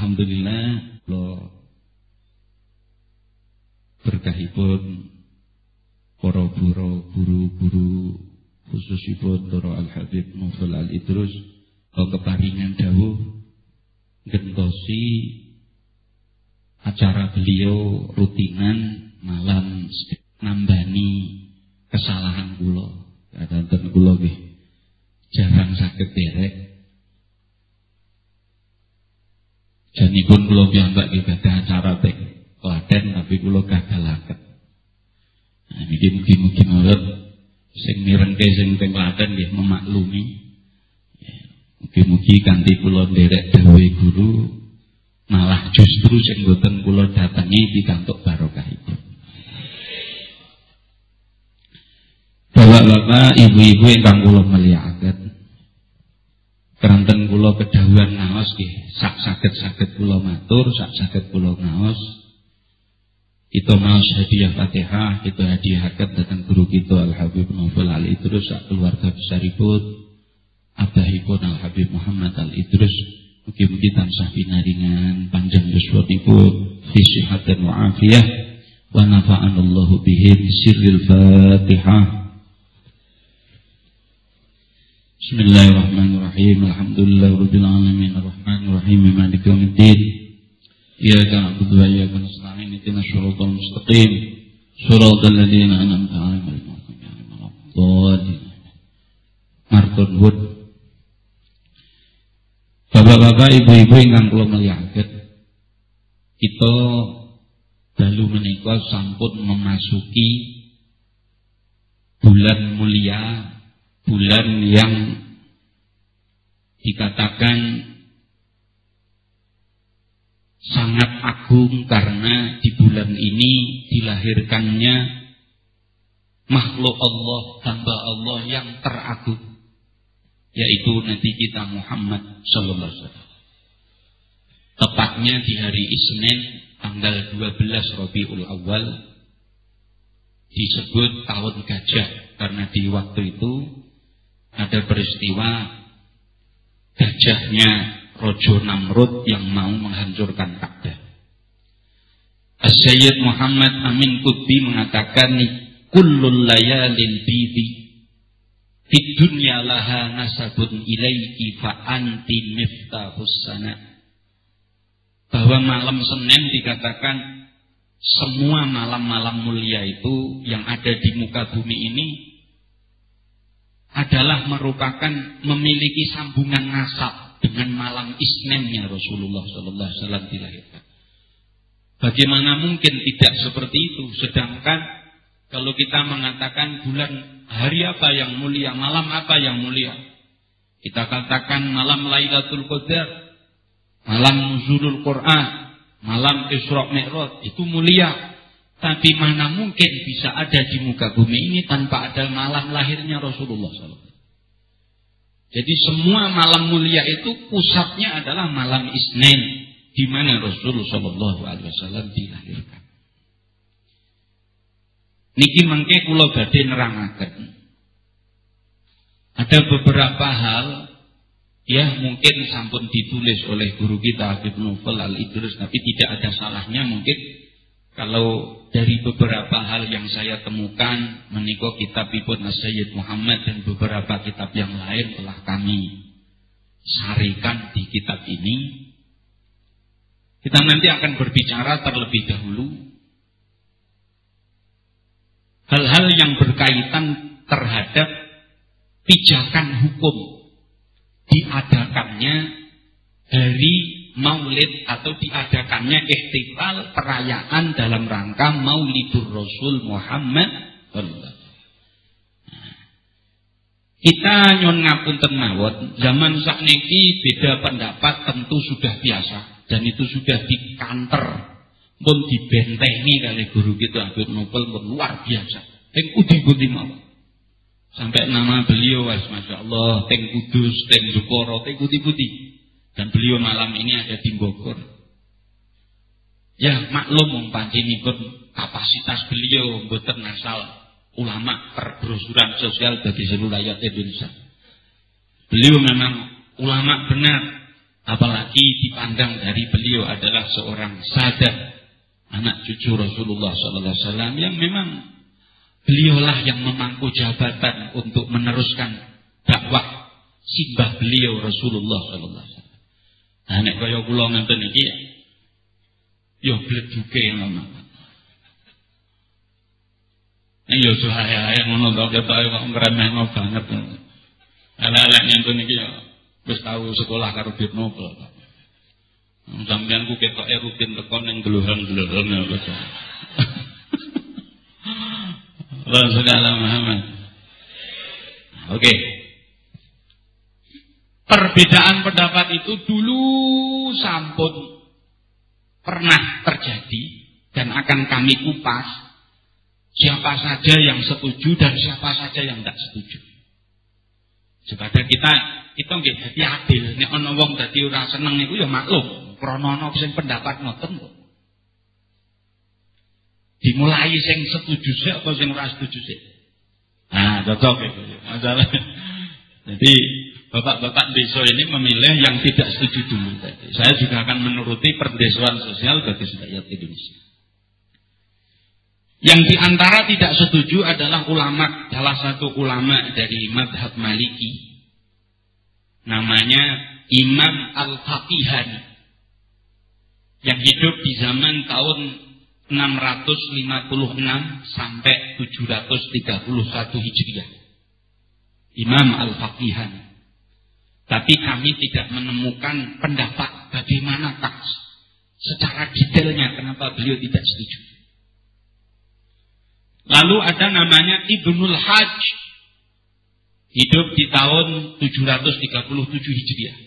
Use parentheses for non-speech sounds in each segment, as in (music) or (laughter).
Alhamdulillah lo berkahipun para guru-guru khususipun Doro Al Habib Nufal Al Idrus kau keparingan dawuh gentosi acara beliau rutinan malam nambani kesalahan kula. Kadang kula nggih jarang sakit derek janipun kula piyambak ibadah acara teng Klaten tapi kula gagalaken nah niki mugi-mugi mawon sing mirengke sing teng Klaten nggih memaklumi ya, mugi-mugi kanthi kula nderek dawuhe guru malah justru sing boten kula datangi pikantuk barokahipun. Bapak-bapak, ibu-ibu ingkang kula mulyakaken. Keranten kula kedawuhan ngaos nggih, sak saged-saged kula matur, sak saged kula ngaos. Kita maos hadiah Fatihah, kita hadiahaken dhateng guru kita Al Habib Novel Al Idrus sak keluarga besaripun abahipun Al Habib Muhammad Al Idrus Mugi-mugi tansah pinaringan panjang yuswatipun fi sihat dan wa'afiyah wa nafa'anallahu bihi sirril Fatihah. Bismillahirrahmanirrahim. Alhamdulillah rabbil alamin arrahmanir rahim maliki yaumiddin. Iyyaka na'budu wa iyyaka nasta'in ihdinas shiratal mustaqim. Shiratal ladzina an'amta 'alaihim ghairil maghdubi 'alaihim waladdallin. Marton Wood Bapak-bapak, ibu-ibu ingkang kula mulyakaken. Kita dalu menika sampun memasuki bulan mulia, bulan yang dikatakan sangat agung karena di bulan ini dilahirkannya makhluk Allah, hamba Allah yang teragung yaitu Nabi kita Muhammad sallallahu alaihi wasallam. Tepatnya di hari Isnin tanggal 12 Rabiul Awal disebut tahun gajah karena di waktu itu ada peristiwa gajahnya Rojo Namrud yang mau menghancurkan Ka'bah. As-Sayyid Muhammad Amin Qutbi mengatakan kullul layalin bidi di dunia laha nasabun ilaiki fa anti miftahus sana. Bahwa malam Senin dikatakan semua malam-malam mulia itu yang ada di muka bumi ini adalah merupakan memiliki sambungan nasab dengan malam Isninnya Rasulullah Sallallahu Wasallam dilahirkan. Bagaimana mungkin tidak seperti itu? Sedangkan kalau kita mengatakan bulan Hari apa yang mulia? Malam apa yang mulia? Kita katakan malam Lailatul Qadar, malam Nuzulul Quran, malam Isra Mi'raj, itu mulia. Tapi mana mungkin bisa ada di muka bumi ini tanpa ada malam lahirnya Rasulullah SAW. Jadi semua malam mulia itu pusatnya adalah malam Isnin di mana Rasulullah SAW dilahirkan. Niki mangke kula badhe nerangaken. Ada beberapa hal ya mungkin sampun ditulis oleh guru kita Habib Nufal Al Idrus tapi tidak ada salahnya mungkin kalau dari beberapa hal yang saya temukan menikah kitab Ibn Sayyid Muhammad dan beberapa kitab yang lain telah kami sarikan di kitab ini. Kita nanti akan berbicara terlebih dahulu hal-hal yang berkaitan terhadap pijakan hukum diadakannya hari maulid atau diadakannya ikhtifal perayaan dalam rangka maulidur Rasul Muhammad kita nyon ngapunten mawon zaman sakniki beda pendapat tentu sudah biasa dan itu sudah dikanter pun dibentengi kali guru kita Habib Nopel luar biasa. Teng udi-udi mawon. Sampai nama beliau masya Allah, teng Kudus, teng Jeporo, teng udi-udi. Dan beliau malam ini ada di Bogor. Ya maklum ini pun kapasitas beliau mboten asal ulama perbrosuran sosial bagi seluruh rakyat Indonesia. Beliau memang ulama benar, Apalagi dipandang dari beliau adalah seorang sadar anak cucu Rasulullah wasallam yang memang beliaulah yang memangku jabatan untuk meneruskan dakwah simbah beliau Rasulullah wasallam. Nah nek kaya kula ngenten iki ya bleduke ngono. Nek yo suhaya ngono to ketoke kok ngremehno banget. Elek-elek ngenten iki ya Wis tahu sekolah karo Bib Nobel. Sampeyan ku ketoke rutin tekon ning geluhan-geluhan ya Mas. (laughs) Rasulullah Muhammad. Oke. Perbedaan pendapat itu dulu sampun pernah terjadi dan akan kami kupas siapa saja yang setuju dan siapa saja yang tidak setuju. Supaya kita kita nggih dadi adil. Nek ana wong dadi ora seneng niku ya maklum. Krana ana sing pendapat ngoten kok. Dimulai sing setuju sik apa sing ora setuju sik? Nah, cocok itu. Masalah. Jadi bapak-bapak desa ini memilih yang tidak setuju dulu tadi. Saya juga akan menuruti perdesaan sosial bagi rakyat Indonesia. Yang di antara tidak setuju adalah ulama, salah satu ulama dari madhab maliki namanya Imam Al-Fatihani yang hidup di zaman tahun 656 sampai 731 Hijriah. Imam Al-Fatihani. Tapi kami tidak menemukan pendapat bagaimana tak secara detailnya kenapa beliau tidak setuju. Lalu ada namanya Ibnul Hajj hidup di tahun 737 Hijriah.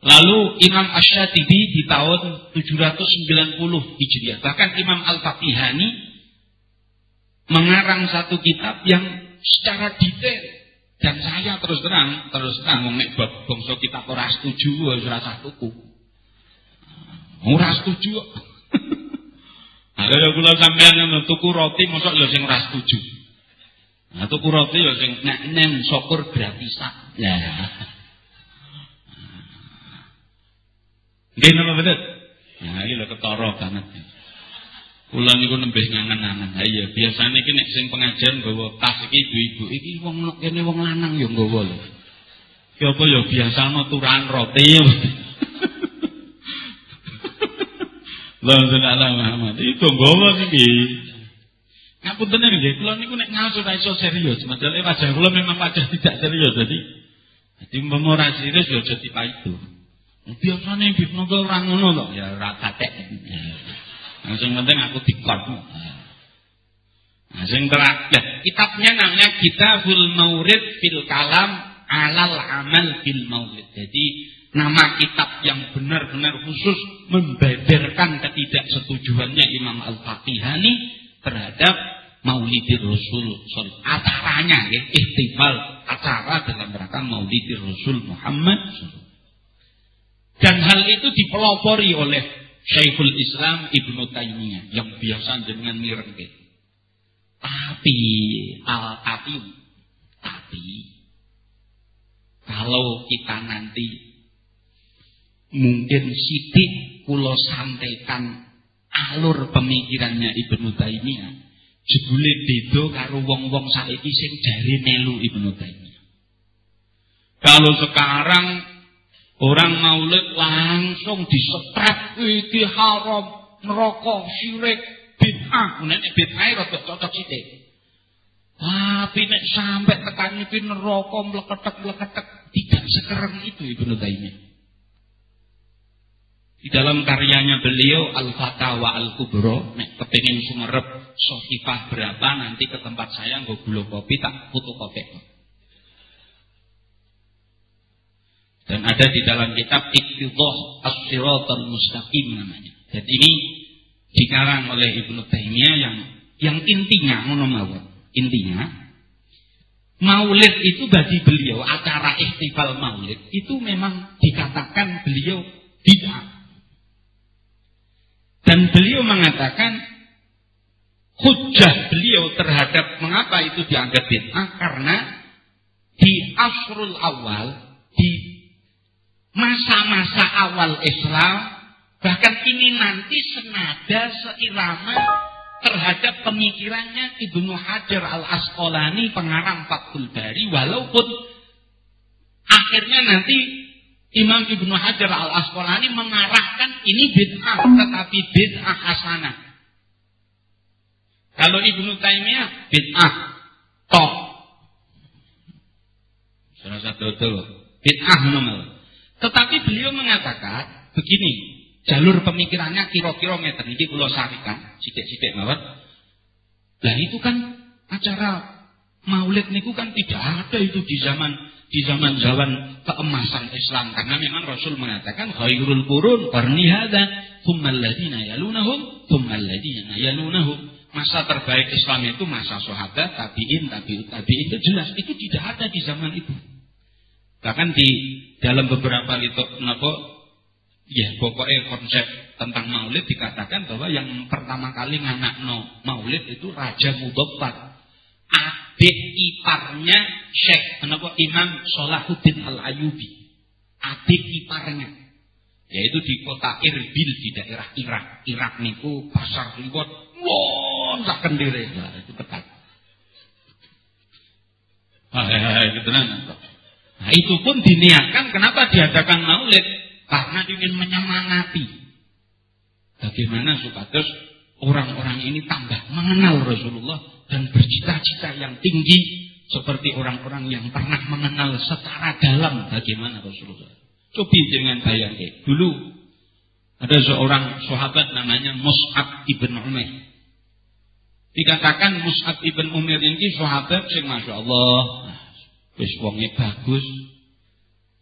Lalu Imam Ash-Shatibi di tahun 790 Hijriah. Bahkan Imam Al-Fatihani mengarang satu kitab yang secara detail dan saya terus terang terus terang nek bab bangsa kita ora setuju ora sah tuku. Ora setuju. (laughs) Ada kula sampean tuku roti mosok lho sing ora setuju. Nah, tuku roti ya sing nek neng syukur gratisan. Ya. Nggih napa betul? Nah, iki lho ketara banget. Kula niku nembih ngangen-angen. Ha iya, biasane iki nek sing pengajian nggawa tas iki ibu-ibu iki wong kene wong lanang ya nggawa lho. Ki apa ya biasane turan roti. (laughs) Lah senala Muhammad. Itu nggawa iki. Ngapunten nggih, kula niku nek ngaso ra iso serius, madale wajah kula memang wajah tidak serius. Jadi dadi umpama ora serius ya aja dipaitu. Biasane hipnotis ora ngono to, ya ora katek. Nah, sing penting aku dikot. Nah, terakhir, kitabnya namanya Kitabul Maurid fil Kalam Alal Amal fil Maulid. Jadi nama kitab yang benar-benar khusus membeberkan ketidaksetujuannya Imam Al-Fatihani terhadap Maulidir Rasul acaranya ya, ihtifal acara dalam rangka Maulidir Rasul Muhammad dan hal itu dipelopori oleh Syekhul Islam Ibnu Taimiyah yang biasa dengan mireng tapi al tapi tapi kalau kita nanti mungkin sidik kulo sampaikan alur pemikirannya Ibnu Taimiyah jebule beda karo wong-wong saiki sing jare melu Ibnu Taimiyah. Kalau sekarang orang maulid langsung disetrap iki haram, neraka, syirik, bid'ah. Nek bid'ah rada cocok sithik. Tapi nek sampai tekan iki neraka mleketek-mleketek tidak sekereng itu Ibnu Taimiyah. Di dalam karyanya beliau Al-Fatawa Al-Kubro, nek kepingin sumerep sohifah berapa nanti ke tempat saya gula kopi tak fotokopi. Dan ada di dalam kitab Iqtidah As-Siratal Mustaqim namanya. Dan ini dikarang oleh Ibnu Taimiyah yang yang intinya ngono Intinya Maulid itu bagi beliau acara ihtifal Maulid itu memang dikatakan beliau tidak dan beliau mengatakan hujah beliau terhadap mengapa itu dianggap bid'ah karena di asrul awal di masa-masa awal Islam, bahkan ini nanti senada seirama terhadap pemikirannya Ibnu Hajar al Asqalani pengarang Fathul Bari walaupun akhirnya nanti Imam Ibnu Hajar al Asqalani mengarahkan ini bid'ah tetapi bid'ah hasanah. Kalau Ibnu Taimiyah bid'ah tok. Salah satu itu bid'ah nomor. Tetapi beliau mengatakan begini, jalur pemikirannya kira-kira meter. Ini pulau sarikan sidik-sidik mawar lah itu kan acara maulid niku kan tidak ada itu di zaman di zaman zaman keemasan Islam. Karena memang Rasul mengatakan khairul qurun qarni hadza tsummal ladzina yalunahum tsummal ladzina yalunahum. Masa terbaik Islam itu masa sahabat tabiin tabiut tabiin itu jelas. Itu tidak ada di zaman itu bahkan di dalam beberapa litok napa Ya, pokoknya konsep tentang maulid dikatakan bahwa yang pertama kali nganak no maulid itu Raja Mudofar. Adik iparnya Syekh kenapa Imam Solahuddin Al-Ayubi. Adik iparnya. Yaitu di kota Irbil di daerah Irak. Irak niku pasar ribut. Wah, tak kendiri. Nah, itu tepat. Ah, gitu nah, itu pun diniatkan kenapa diadakan maulid karena ingin menyemangati. Bagaimana supados orang-orang ini tambah mengenal Rasulullah dan bercita-cita yang tinggi seperti orang-orang yang pernah mengenal secara dalam bagaimana Rasulullah. Coba dengan bayangkan. Dulu ada seorang sahabat namanya Mus'ab ibn Umair. Dikatakan Mus'ab ibn Umair ini sahabat sing Masya Allah. Wis wonge bagus,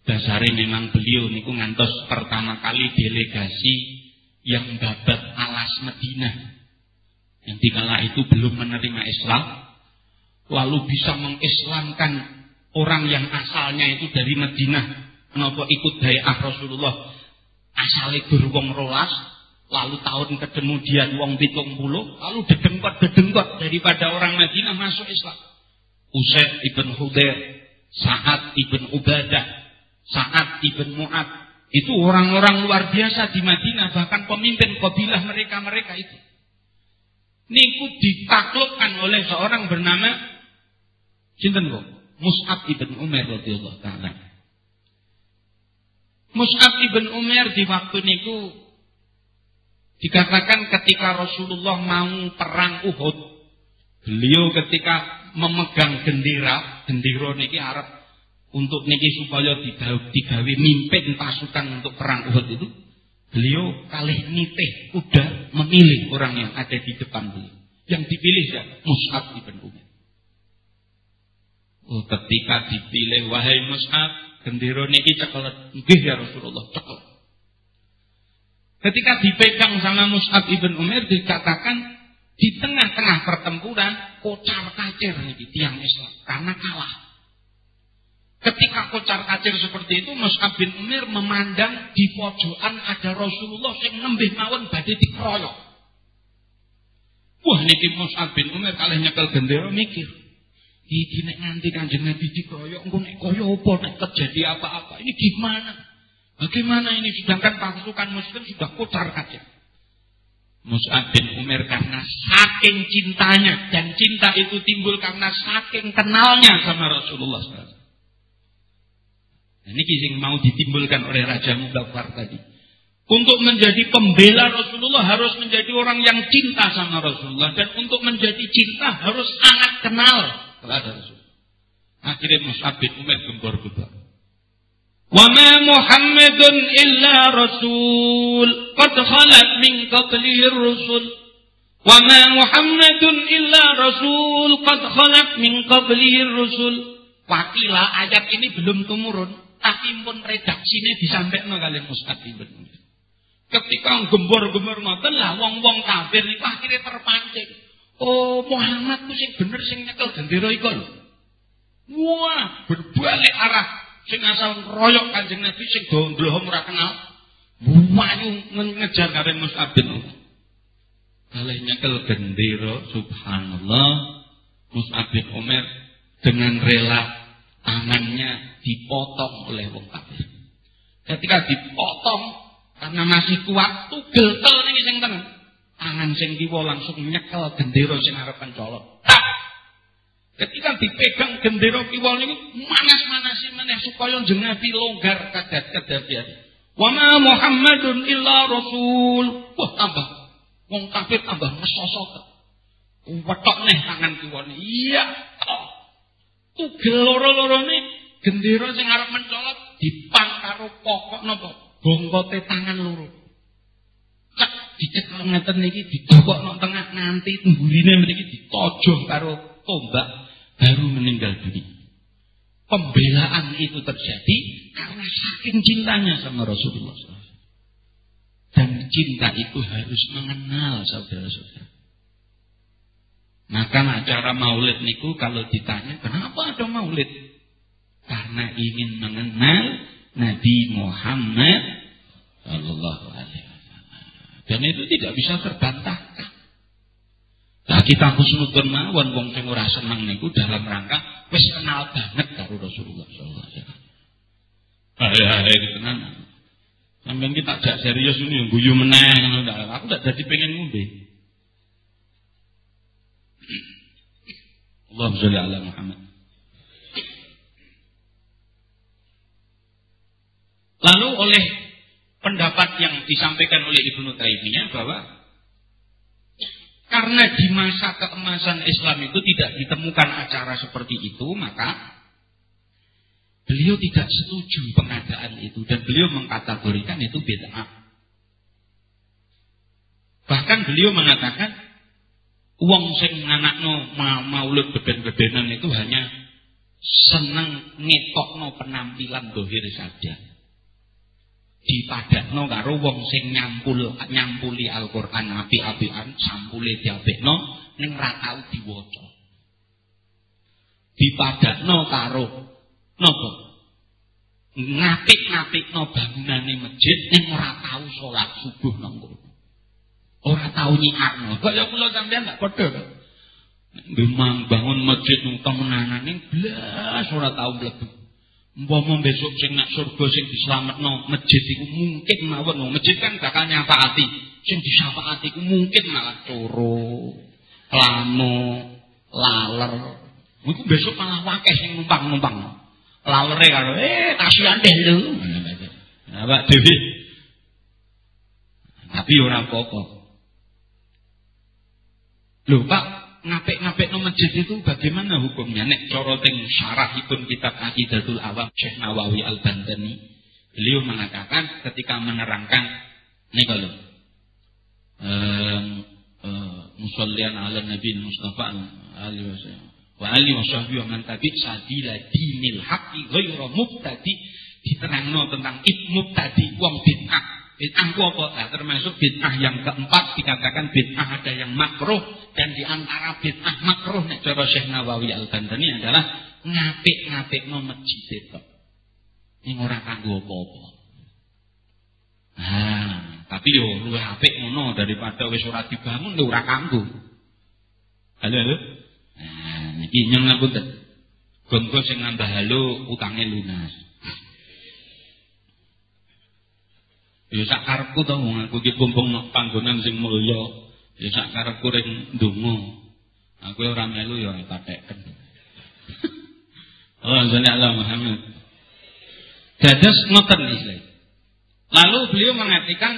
Dasari memang beliau niku ngantos pertama kali delegasi yang babat alas Medina. Yang dikala itu belum menerima Islam. Lalu bisa mengislamkan orang yang asalnya itu dari Medina. Kenapa ikut daya Rasulullah. Asalnya berwong rolas. Lalu tahun kemudian wong pitung puluh. Lalu dedengkot-dedengkot daripada orang Medina masuk Islam. Usaid ibn Hudair. Sa'ad ibn Ubadah Sa'ad ibn Mu'ad. Itu orang-orang luar biasa di Madinah. Bahkan pemimpin kabilah mereka-mereka itu. Niku ditaklukkan oleh seorang bernama Sinten kok? Mus'ab ibn Umar radhiyallahu taala. Mus'ab ibn Umar di waktu niku dikatakan ketika Rasulullah mau perang Uhud, beliau ketika memegang gendera, gendera niki Arab untuk niki supaya digawe mimpin pasukan untuk perang Uhud itu beliau kali nitih udah memilih orang yang ada di depan beliau. Yang dipilih ya Mus'ab ibn Umar oh, ketika dipilih wahai Mus'ab gendera niki cekelet. Nggih ya Rasulullah cekelet. Ketika dipegang sama Mus'ab ibn Umar dikatakan di tengah-tengah pertempuran kocar kacir niki tiang Islam karena kalah Ketika kocar kacir seperti itu, Mus'ab bin Umir memandang di pojokan ada Rasulullah yang nembih mawon badhe dikeroyok. Wah niki Mus'ab bin Umir kalih nyekel gendera mikir. Iki nek nganti Kanjeng Nabi dikeroyok engko nek kaya apa nek terjadi apa-apa. Ini gimana? Bagaimana ini sedangkan pasukan muslim sudah kocar kacir. Mus'ab bin Umir karena saking cintanya dan cinta itu timbul karena saking kenalnya sama Rasulullah SAW. Ini yang mau ditimbulkan oleh Raja Mudaffar tadi. Untuk menjadi pembela Rasulullah harus menjadi orang yang cinta sama Rasulullah. Dan untuk menjadi cinta harus sangat kenal kepada Rasulullah. Akhirnya Mus'ab bin Umar gembor-gembor. وما محمد إلا رسول قد خلت من قبله الرسل وما محمد إلا رسول قد خلت من قبله الرسل Wakilah ayat ini belum tumurun tapi pun redaksine disampaikan kalian Mus'ab bin Ketika gembor-gembor ngoten lah wong-wong kafir niku akhirnya terpancing. Oh, Muhammad ku sing bener sing nyekel gendera iku lho. Wah, berbalik arah sing asal royok Kanjeng Nabi sing gondroh ora kenal. Wayu ngejar kalian Mus'ab bin Kalih nyekel gendera subhanallah Mus'ab bin Umar dengan rela tangannya dipotong oleh wong kafir. Ketika dipotong karena masih kuat tugel tel ning sing. Tangan sing kiwa langsung nyekel gendera sing arep pencolot. Ketika dipegang gendera kiwa niku manas-manasi meneh supaya jengabi longgar kadat-kadapian. Wa ma Muhammadun illa rasul. Wah tambah wong kafir tambah mesosok. Wetok neh tangan kiwane. Iya. Tugel loro-lorone gendera sing arep mencolot dipang pokok napa? Bongkote tangan loro. Cek dicekel ngeten niki didokok nang tengah nganti temburine mriki ditojo karo tombak baru meninggal dunia. Pembelaan itu terjadi karena saking cintanya sama Rasulullah SAW. Dan cinta itu harus mengenal saudara-saudara. Maka acara maulid niku kalau ditanya kenapa ada maulid? Karena ingin mengenal Nabi Muhammad Sallallahu Alaihi Wasallam. Dan itu tidak bisa terbantahkan. Nah kita husnudun mawon wong sing ora seneng niku dalam rangka wis kenal banget karo Rasulullah sallallahu alaihi wasallam. Ayo ayo tenan. Sampeyan kita jak serius ini guyu meneh Aku tak jadi pengen ngombe. Allahumma sholli ala Muhammad. Lalu oleh pendapat yang disampaikan oleh Ibnu Taimiyah bahwa karena di masa keemasan Islam itu tidak ditemukan acara seperti itu, maka beliau tidak setuju pengadaan itu dan beliau mengkategorikan itu bid'ah. Bahkan beliau mengatakan uang sing anakno maulid beden-bedenan itu hanya senang ngetokno penampilan dohir saja dipadakno karo wong sing nyampul nyampuli Al-Qur'an api-apian sampule diapekno ning ra tau diwaca. Dipadakno karo napa? Ngapik-ngapikno bangunane masjid ning ora tau salat subuh nang kono. Ora tau nyiarno. Kaya kula sampeyan gak padha. Memang bangun masjid nang temenanane blas ora tau mlebu. Umpama besok sing nak surga sing dislametno masjid iku mungkin mawon masjid kan bakal nyafaati. Sing disyafaati iku mungkin malah coro, lamo, laler. Iku besok malah wakeh sing numpang-numpang. Lalere karo eh kasihan deh lu. Nah, Pak Dewi. Tapi ora apa-apa. Lho Pak, ngapik-ngapik no masjid itu bagaimana hukumnya? Nek cara teng syarahipun kitab Aqidatul Awam Syekh Nawawi Al-Bantani, beliau mengatakan ketika menerangkan nih kalau uh, musallian ala Nabi Mustafa alaihi wasallam wa ali wa man tabi sadila dinil haqqi ghairu mubtadi diterangno tentang ibnu tadi wong bid'ah Bid'ah apa? Nah, termasuk bid'ah yang keempat dikatakan bid'ah ada yang makruh dan di antara bid'ah makruh nek cara Syekh Nawawi Al-Bandani adalah ngapik-ngapik no masjid itu. Ini orang kanggo apa-apa. Nah, tapi yo luwih apik ngono daripada wis ora dibangun lho ora kanggo. Halo halo. Nah, niki nyeng ngapunten. Gon-gon sing nambah halo utange lunas. Ya sak karepku to aku iki pumpung panggonan sing mulya. Ya sak karepku ring ndonga. Aku ora melu ya ora pateken. Allah (laughs) jalla Allah Muhammad. Dados ngoten Islam. Lalu beliau mengatakan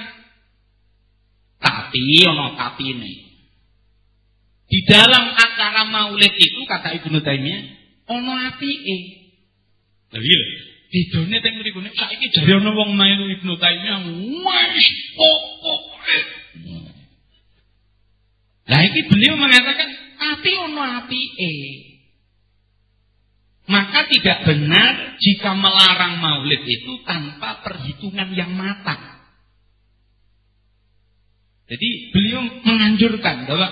tapi ono tapine. Di dalam acara maulid itu kata Ibnu Taimiyah ono apike. Lha iya Bedone teng mriku nek saiki jare ana wong melu Ibnu Taimiyah wis pokoke. Lah iki beliau mengatakan tapi ono apike. Maka tidak benar jika melarang maulid itu tanpa perhitungan yang matang. Jadi beliau menganjurkan bahwa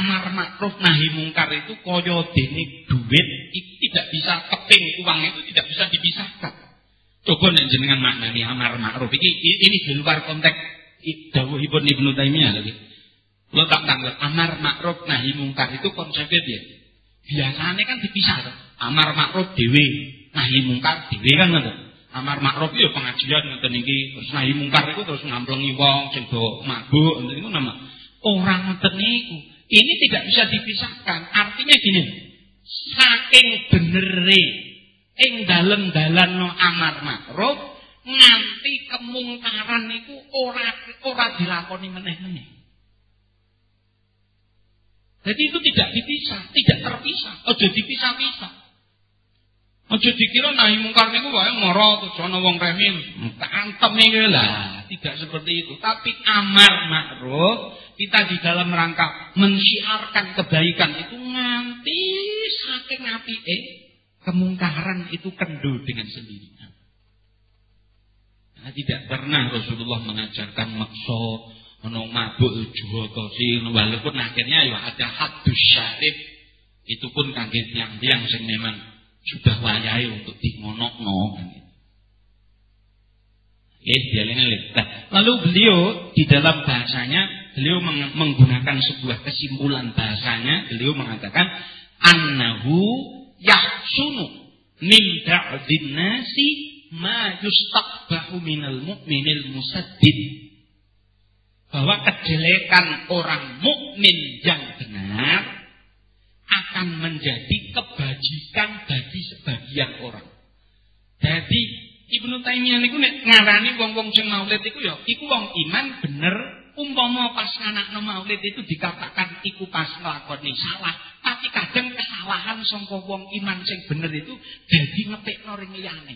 amar makruf nahi mungkar itu koyo dene duit tidak bisa keping uang itu tidak bisa dipisahkan. Coba nek jenengan maknani amar makruf iki ini di luar konteks dawuhipun Ibnu Taimiyah lagi. Lo tak tanggal amar makruf nahi mungkar itu konsepnya dia. Biasanya kan dipisah. Amar makruf dewe, nahi mungkar dewe kan ngono. Amar makruf ya pengajian ngoten iki, terus nahi mungkar iku terus ngamplengi wong sing mabuk ngoten niku nama. Orang ngoten niku. Ini tidak bisa dipisahkan. Artinya gini, saking benere ing dalem no amar makruf nganti kemungkaran itu ora ora dilakoni meneh-meneh. Jadi itu tidak dipisah, tidak terpisah, ojo dipisah-pisah. Ojo dikira nahi mungkar niku wae terus ana wong remil, kantem iki lah, tidak seperti itu. Tapi amar makruf kita di dalam rangka mensiarkan kebaikan itu nganti saking apike kemungkaran itu kendul dengan sendirinya. Nah, tidak pernah Rasulullah mengajarkan maksud ono mabuk juwotosi walaupun akhirnya ya ada hadus syarif itu pun kaget yang memang sudah wayai untuk dimonokno. Eh, dia Lalu beliau di dalam bahasanya beliau menggunakan sebuah kesimpulan bahasanya, beliau mengatakan annahu yahsunu min da'din nasi ma yustaqbahu minal mu'minil musaddid bahwa kejelekan orang mukmin yang benar akan menjadi kebajikan bagi sebagian orang. Jadi Ibnu Taimiyah niku nek ngarani wong-wong sing maulid iku ya iku wong iman bener umpama pas anak maulid itu dikatakan iku pas nglakoni salah tapi kadang kesalahan sangka wong iman sing bener itu dadi ngepekno ring liyane.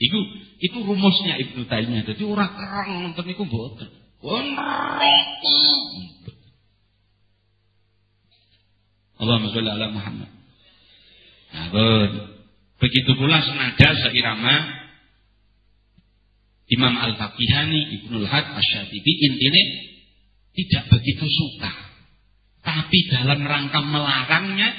Iku itu rumusnya Ibnu Taimiyah. Jadi ora kerang nonton iku mboten. Allahumma sholli ala Muhammad. Nah, begitu pula senada seirama Imam Al-Faqihani, Ibnu Had, Asyatibi intinya tidak begitu suka. Tapi dalam rangka melarangnya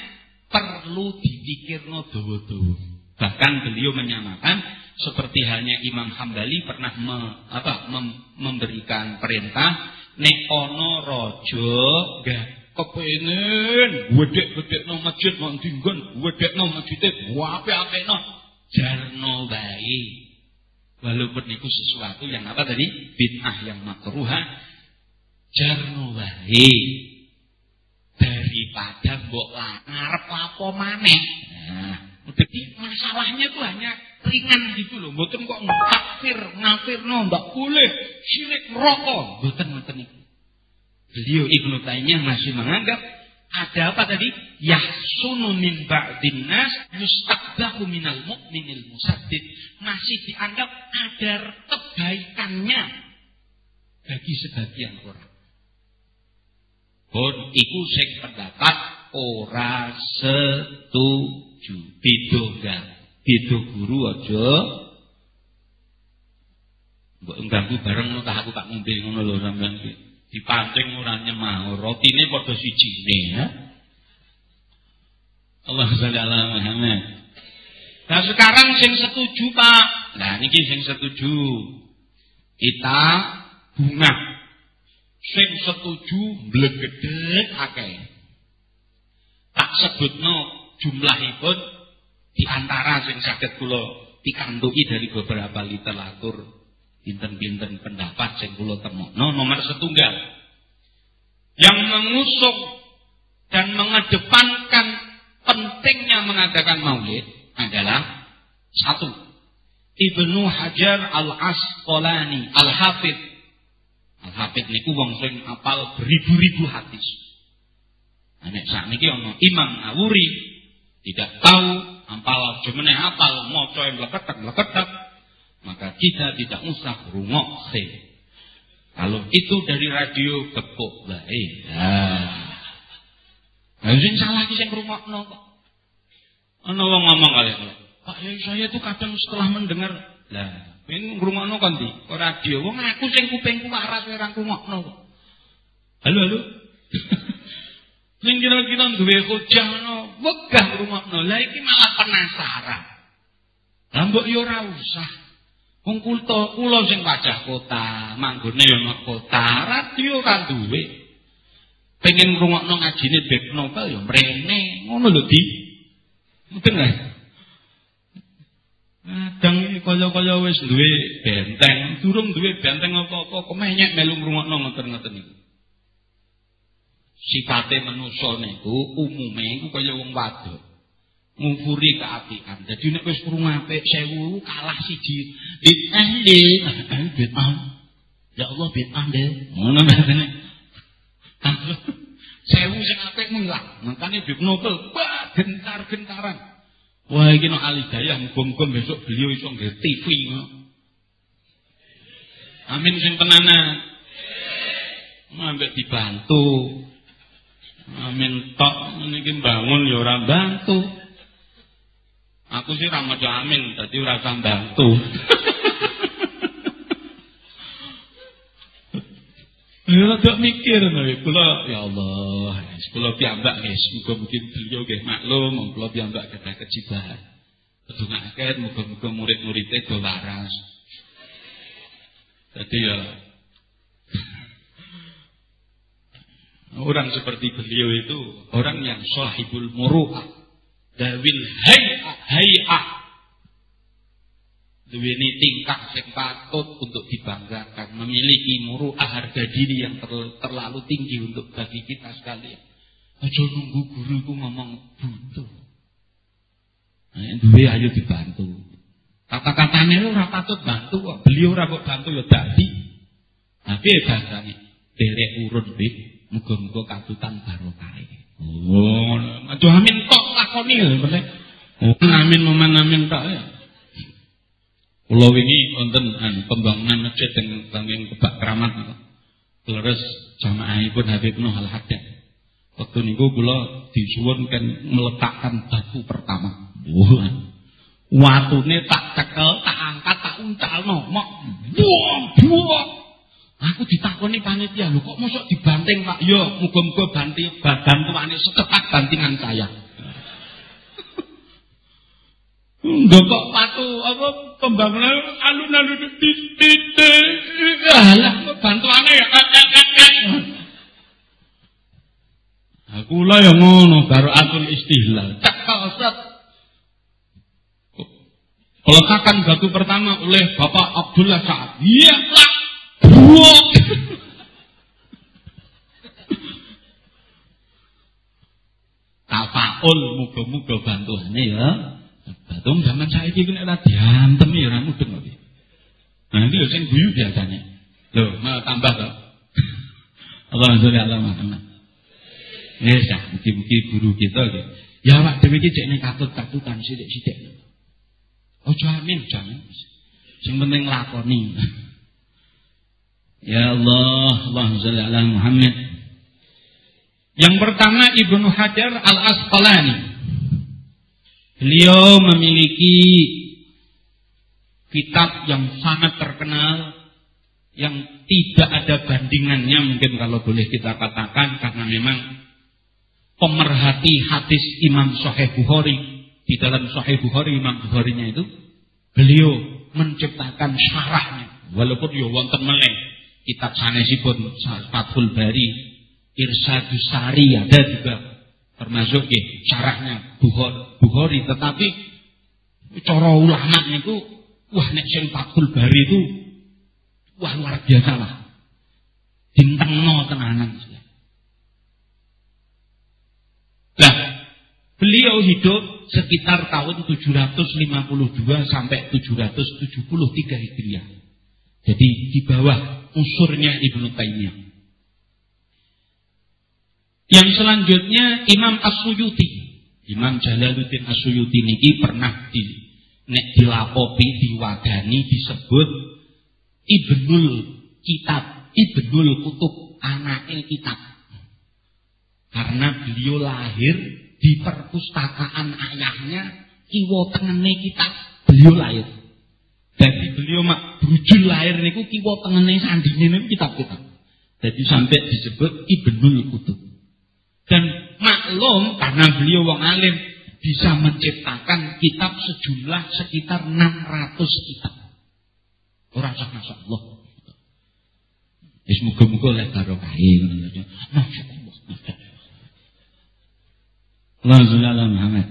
perlu dipikir dawa-dawa. Bahkan beliau menyamakan seperti halnya Imam Hambali pernah me, apa, mem, memberikan perintah nek ono rojo gak kepenen wedek-wedek no masjid mau tinggon wedek no masjid wape-ape no jarno bayi walaupun itu sesuatu yang apa tadi bid'ah yang makruha jarno bayi daripada mbok ngarep apa maneh nah jadi masalahnya itu hanya ringan gitu loh. Mboten kok ngafir, no, mbak boleh syirik rokok. Mboten mboten itu. Beliau Ibnu Taimiyah masih menganggap ada apa tadi? Yahsunu min ba'din nas yustaqbahu minal mu'minil musaddid. Masih dianggap ada kebaikannya bagi sebagian orang. Pun iku sing pendapat ora setuju. Beda Beda guru aja. Mbok ganggu bareng ngono tak aku tak ngombe ngono lho sampean iki. Dipancing ora nyemah, rotine padha sijine ya. Allah sholli Muhammad. Nah sekarang sing setuju Pak. Nah niki sing setuju. Kita bunga. Sing setuju blegedhet akeh. Tak sebutno jumlahipun di antara sing saged kula pikantuki dari beberapa literatur pinten-pinten pendapat sing kula temokno nomor setunggal. Yang mengusung dan mengedepankan pentingnya mengadakan maulid adalah satu Ibnu Hajar Al-Asqalani Al-Hafidh. Al-Hafidh niku wong sing apal beribu-ribu hadis. Nek sakniki ana Imam Nawuri tidak tahu ampal jemeneh apal maca mleketek mleketek maka kita tidak usah rungok kalau itu dari radio kepuk bae nah Nah, salah iki sing ngrungokno kok. Ana wong ngomong kali Pak ya saya tuh kadang setelah mendengar lah ini ngrungokno kon di radio wong aku sing kupingku waras ora ngrungokno kok. Halo halo. (laughs) Sing kira-kira duwe hujah ngono, wegah. Lah iki malah penasaran. Lah mbok yo ora usah. Wong kulto kula sing wajah kota, manggone yo kota, radio ora duwe. Pengen ngrungokno ngajine Bek Novel yo mrene, ngono lho Di. Mboten lah. Kadang kaya-kaya wis duwe benteng, durung duwe benteng apa-apa, kemenyek melu ngrungokno ngoten-ngoten niku. Sifate manusa niku umume kaya wong wadon. Ngufuri keapian. Dadi nek wis krungu apik 1000 kalah siji. Bid'ah nggih. Bid'ah. Ya Allah bid'ah nggih. Ngono ngene. Sewu sing apik ngilang. Makane dipnopel, gentar-gentaran. Wah iki no alidayah muga-muga besok beliau iso nggih TV. Amin sing tenanan. Ambek dibantu. Amin tok niki bangun ya ora bantu. Aku sih ra maca amin, dadi ora usah bantu. (laughs) Ya rada mikir kula ya Allah, kula piyambak guys, muga mungkin beliau nggih maklum, kula piyambak kedah kejibahan. Pedungaken muga-muga murid-muridé do waras. Jadi ya (laughs) Orang seperti beliau itu orang yang sahibul muru'ah. Dawil hay'ah hay'ah. Duweni tingkah yang patut untuk dibanggakan, memiliki muru'ah harga diri yang terlalu tinggi untuk bagi kita sekalian. Aja nunggu guru itu ngomong butuh. Nah, duwe ayo dibantu. Kata-katanya lu ora patut bantu kok. Beliau ora bantu ya dadi. Tapi bahasane derek urun bik Muga-muga kadutan barokah. Oh, aja amin tok lakoni lho penting. Oh, amin momen amin tok ya. Kula wingi wonten anu pembangunan masjid teng samping Kebak Keramat. Terus jamaahipun Habib Nuh Al Haddad. Waktu niku kula disuwun kan meletakkan batu pertama. Wah. Watune tak cekel, tak angkat, tak uncalno. Mok buang, buang. Aku ditakoni panitia, lho kok mosok dibanting Pak? Yo, muga-muga banti bantuane sekepat bantingan saya. Enggak kok patu apa pembangunan alun-alun titik. Alah, bantuane ya Aku lah yang ngono baru akun istihlal. Cakal set. Peletakan batu pertama oleh Bapak Abdullah Sa'ad. Iya, Buok. Tafaul muga-muga bantuane ya. Batum zaman saiki nek ora diantem ya ora mudeng kok. Nah iki lho sing guyu biasanya. Lho, mau tambah to. Allahumma sholli ala Muhammad. Wis ya, mugi-mugi guru kita iki. Ya awak dhewe iki cek nek katut-katutan sithik-sithik. Ojo amin jangan. Sing penting lakoni. (laughs) Ya Allah, Allahumma shalli ala Muhammad. Yang pertama Ibnu Hajar Al-Asqalani. Beliau memiliki kitab yang sangat terkenal yang tidak ada bandingannya mungkin kalau boleh kita katakan karena memang pemerhati hadis Imam Sahih Bukhari di dalam Sahih Bukhari Imam Bukharinya itu beliau menciptakan syarahnya walaupun ya wonten meleng kitab sanesipun Fathul Bari, Irsadus Sari ada juga termasuk ya syarahnya Bukhari tetapi cara ulama itu wah nek sing Bari itu wah luar biasa lah. Dintengno tenanan. Nah, beliau hidup sekitar tahun 752 sampai 773 Hijriah. Jadi di bawah usurnya Ibnu Taimiyah. Yang selanjutnya Imam As-Suyuti. Imam Jalaluddin As-Suyuti niki pernah di nek dilapopi diwadani disebut Ibnul Kitab, Ibnul Kutub, anaknya kitab. Karena beliau lahir di perpustakaan ayahnya, kiwo tengene kitab, beliau lahir. Jadi beliau mak brujul lahir niku kiwa tengene sandine kitab-kitab. Jadi sampai disebut Ibnul Kutub. Dan maklum karena beliau wong alim bisa menciptakan kitab sejumlah sekitar 600 kitab. Ora sak masyaallah. Wis muga-muga oleh barokah ngono ya. Masyaallah. Muhammad.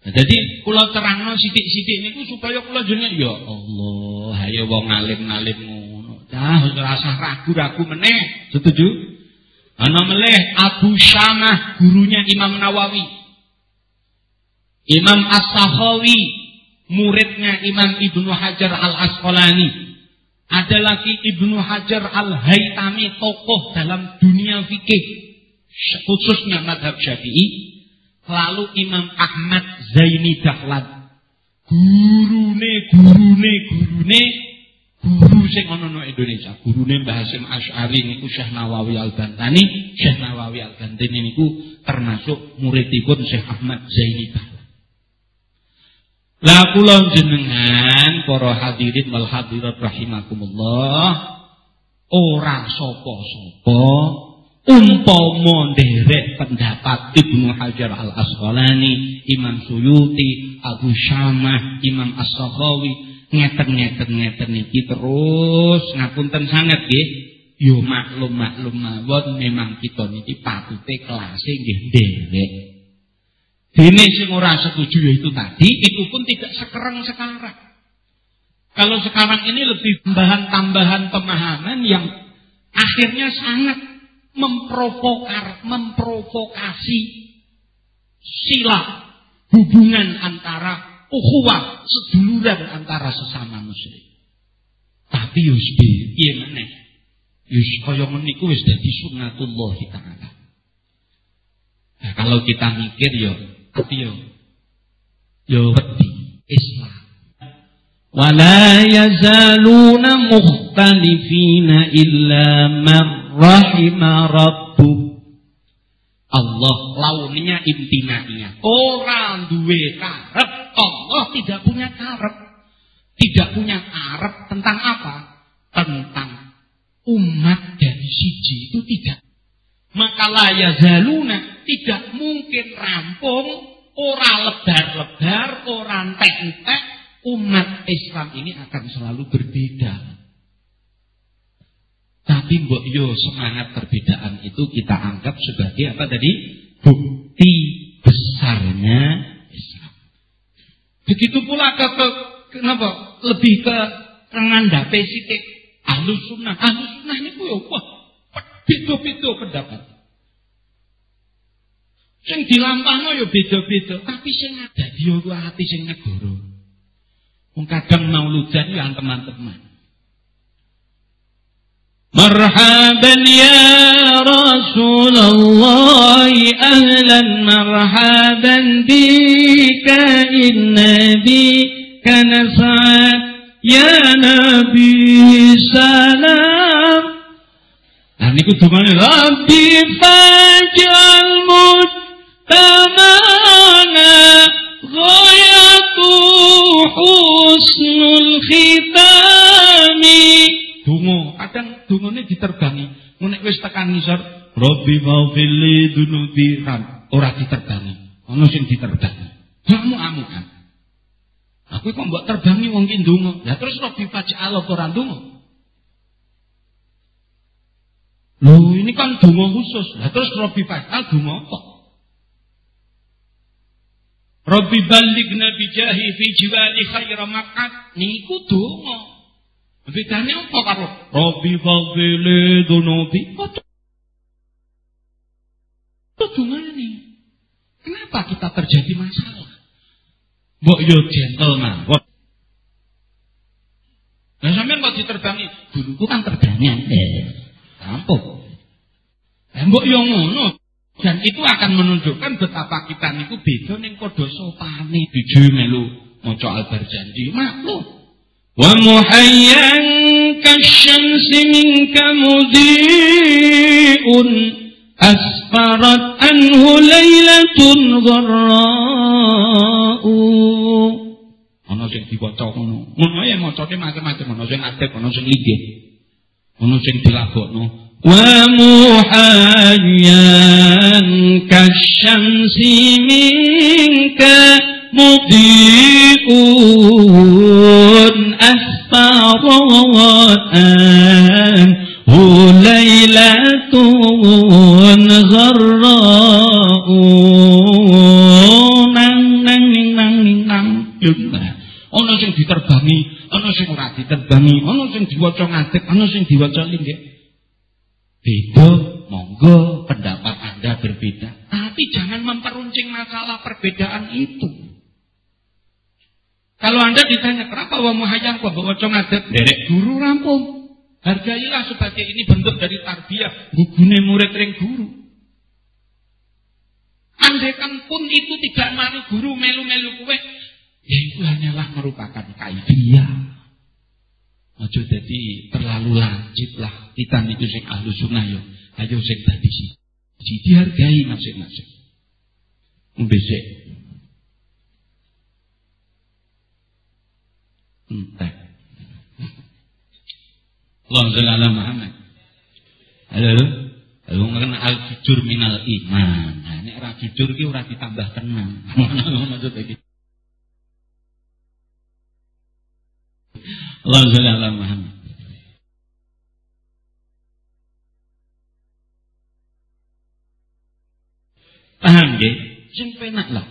Nah, jadi kula terangno sithik-sithik niku supaya kula jenenge ya Allah, ayo wong alim-alim ngono. Dah ora usah ragu-ragu meneh. Setuju? Ana meleh Abu Syamah gurunya Imam Nawawi. Imam As-Sakhawi muridnya Imam Ibnu Hajar Al-Asqalani. Ada lagi Ibnu Hajar Al-Haytami tokoh dalam dunia fikih khususnya madhab Syafi'i. Lalu Imam Ahmad Zaini Dahlan. Gurune, gurune, gurune guru sing ana no Indonesia. Gurune Mbah Hasim Asy'ari niku Syekh Nawawi Al-Bantani, Syekh Nawawi Al-Bantani niku termasuk muridipun Syekh Ahmad Zaini Dahlan. Lah kula jenengan para hadirin wal hadirat rahimakumullah ora sapa-sapa umpama nderek pendapat Ibnu Hajar Al Asqalani, Imam Suyuti, Abu Syamah, Imam As-Sakhawi ngeten-ngeten ngeten iki terus ngapunten sanget nggih. Yo maklum-maklum mawon memang kita niki patute kelase nggih nderek. Dene sing ora setuju yaitu tadi, itu pun tidak sekarang sekarang. Kalau sekarang ini lebih tambahan-tambahan pemahaman yang akhirnya sangat memprovokar, memprovokasi sila hubungan antara ukhuwah, seduluran antara sesama muslim. Tapi yus piye meneh? Yus kaya meniku wis dadi sunnatullah taala. Nah, kalau kita mikir yo tapi yo yo wedi Islam. Wala yazaluna mukhtalifina illa man rahima rabbuk. Allah launnya intinanya. Orang duwe karep, Allah tidak punya karep. Tidak punya karep tentang apa? Tentang umat dari siji itu tidak. Maka laya zaluna tidak mungkin rampung, orang lebar-lebar, orang entek umat Islam ini akan selalu berbeda. Tapi mbok yo semangat perbedaan itu kita anggap sebagai apa tadi? Bukti besarnya. Begitu pula ke, ke kenapa? Lebih ke ngandhape sithik Ahlus Sunnah. Ahlus Sunnah niku yo wah beda-beda pendapat. Sing dilampahno ya beda-beda, tapi sing ada dia ku ati sing negara. Wong kadang mauludan ya teman-teman. Marhaban ya Rasulullah ahlan marhaban bika inna bika nas'ad ya Nabi salam Nah niku dungane Rabbi fajal mut tamana ghayatu husnul khitami Dungo, kadang dungane diterbangi. Nek wis tekan ngisor, Rabbi maufili dunubi ram, ora diterbangi. Ana sing diterbangi. Kamu amukan. Aku kok mbok terbangi wong ki ndonga. Lah terus Rabbi faj'al ora ndonga. Loh ini kan donga khusus. Lah terus Rabbi faj'al donga apa? Rabbi baligna bi jahi fi jiwali khaira maq'ad niku donga. Bedane apa karo Rabbi fadhili dunubi? Dungane. Kenapa kita terjadi masalah? Mbok yo gentleman. Nah sampean kok diterbangi? Duluku kan terbangi. Eh, rampung. Eh, mbok yo ngono. Dan itu akan menunjukkan betapa kita niku beda ning padha sopane. Biji melu maca Al-Barjandi. Maklum. Muhayyan kasyamsi minka mudiun asfarat anhu lailatun gharra'u ana sing diwaca ngono. Ngono ya macane macam-macam ana sing adek ana sing linggih ana sing dilagokno wa muhayyan kasyamsi minka mudiun فراء ليلة غراء nang nang ning nang ning nang ana sing diterbangi ana sing ora diterbangi. Ana sing diwaca ngadeg ana sing diwaca linggih. Beda monggo pendapat Anda berbeda. Tapi jangan memperuncing masalah perbedaan itu. Kalau Anda ditanya, kenapa wa muhayyang kok bawa ngadeg? Derek guru rampung. Hargailah sebagai ini bentuk dari tarbiyah. Gugune murid ring guru. Andaikan pun itu tidak mari guru melu-melu kue, ya itu hanyalah merupakan kaifiah. Ojo jadi terlalu lancip lah kita niku sing ahlu sunnah yo. Ayo sing tadi sih. Si dihargai masing-masing. Mbesek. Allahumma sholli ala Muhammad. Halo. Halo ngene al jujur minal iman. Nah, nek ora jujur ki ora ditambah tenang. Maksud iki. Allahumma sholli ala Muhammad. Paham nggih? Sing penak lah.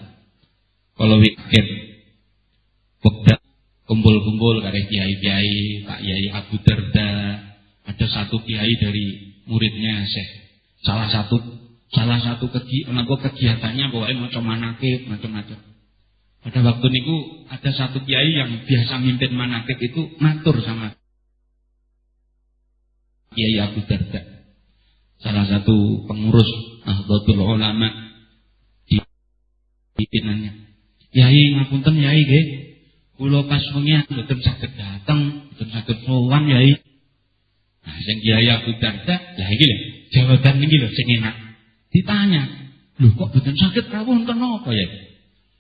Kalau weekend wekdal kumpul-kumpul kare kiai-kiai, Pak Yai Abu Darda, ada satu kiai dari muridnya Syekh. Salah satu salah satu kegiatannya pokoknya macam manakib, macam-macam. Pada waktu niku ada satu kiai yang biasa mimpin manakib itu matur sama Kiai Abu Darda. Salah satu pengurus Nahdlatul Ulama di pimpinannya. Kiai ngapunten Kiai nggih. Kula pas wengi mboten saged dateng, mboten saged sowan Kiai. Nah, sing Kiai Abu Darda, lah iki lho, jawaban niki lho sing. Ditanya, "Lho kok mboten saged rawuh enten apa ya?"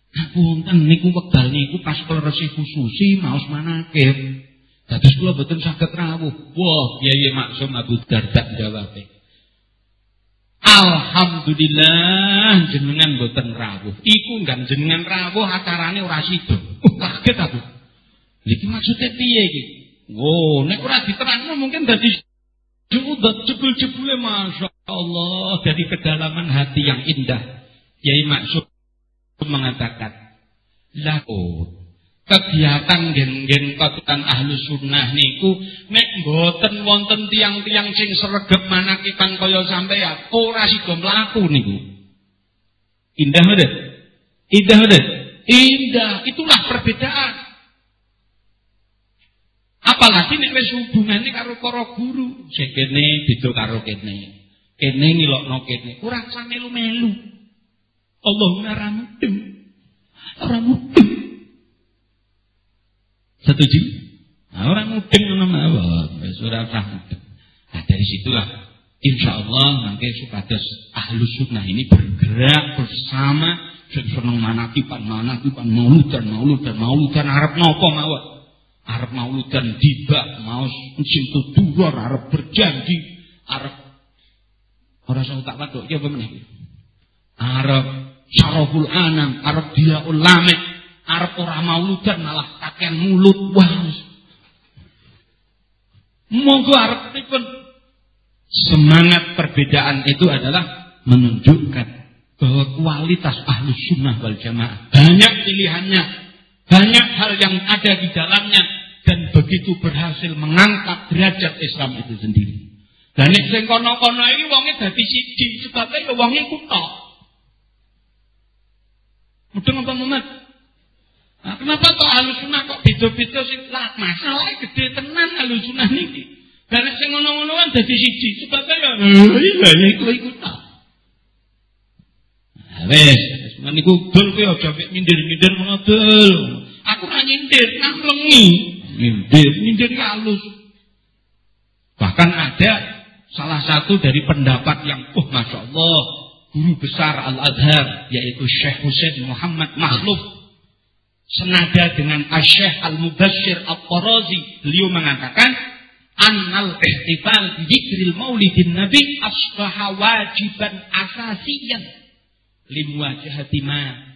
Ngapunten niku wekdal niku pas resih khususi maos manakib. Dados kula boten saged rawuh. Wah, Kyai Maksum Abu Darda jawabe. Alhamdulillah jenengan boten rawuh. Iku kan jenengan rawuh acarane ora sida. Kaget aku. Iki maksudnya piye iki? Oh, nek ora diterangno mungkin dadi Udah jebul-jebule Masya Allah Dari kedalaman hati yang indah Kiai Maksud mengatakan, lah oh, kegiatan gen-gen pasukan ahlu sunnah niku nek boten wonten tiang-tiang sing sregep manakipan kaya sampeyan ora sida mlaku niku. Indah mboten? Indah mboten? Indah, itulah perbedaan. Apalagi nek wis hubungane karo para guru, sing kene beda karo kene. Kene ngilokno kene, ora usah melu-melu. Allahumma ramudem. Ramudem. Setuju? Nah, orang mudeng ngono mawon, wis ora Nah, dari situlah insya Allah nanti supados ahlu sunnah ini bergerak bersama seneng manakipan manakipan mauludan mauludan mauludan Arab nopo mawon Arab mauludan dibak mau sintu dua Arab berjanji Arab orang saya tak waduk ya apa Arab syaraful anam, Arab dia ulame, Arab ora mauludan malah kakean mulut. Wah. Monggo Arab pun semangat perbedaan itu adalah menunjukkan bahwa kualitas ahlu sunnah wal jamaah banyak pilihannya, banyak hal yang ada di dalamnya dan begitu berhasil mengangkat derajat Islam itu sendiri. Dan sing kono-kono iki wonge dadi siji sebabnya ya wonge kutok. Mudeng apa mumet? Nah, kenapa kok alusuna kok beda-beda sih? Lah masalah gede tenan alusuna niki. Dan sing ngono-ngono kan dadi siji. Sebabnya ya iya ya iku ta. Wis, wis niku dul kowe aja mindir-mindir ngono dul. Aku ora nyindir, nang lengi. Nyindir, nyindir halus. Bahkan ada salah satu dari pendapat yang, oh Masya Allah, guru besar Al-Azhar yaitu Syekh Husain Muhammad Makhluf senada dengan Syekh Al-Mubashir Al-Qarazi beliau mengatakan annal ihtifal dzikril maulidin nabi asbaha wajiban asasiyan limuwajahati ma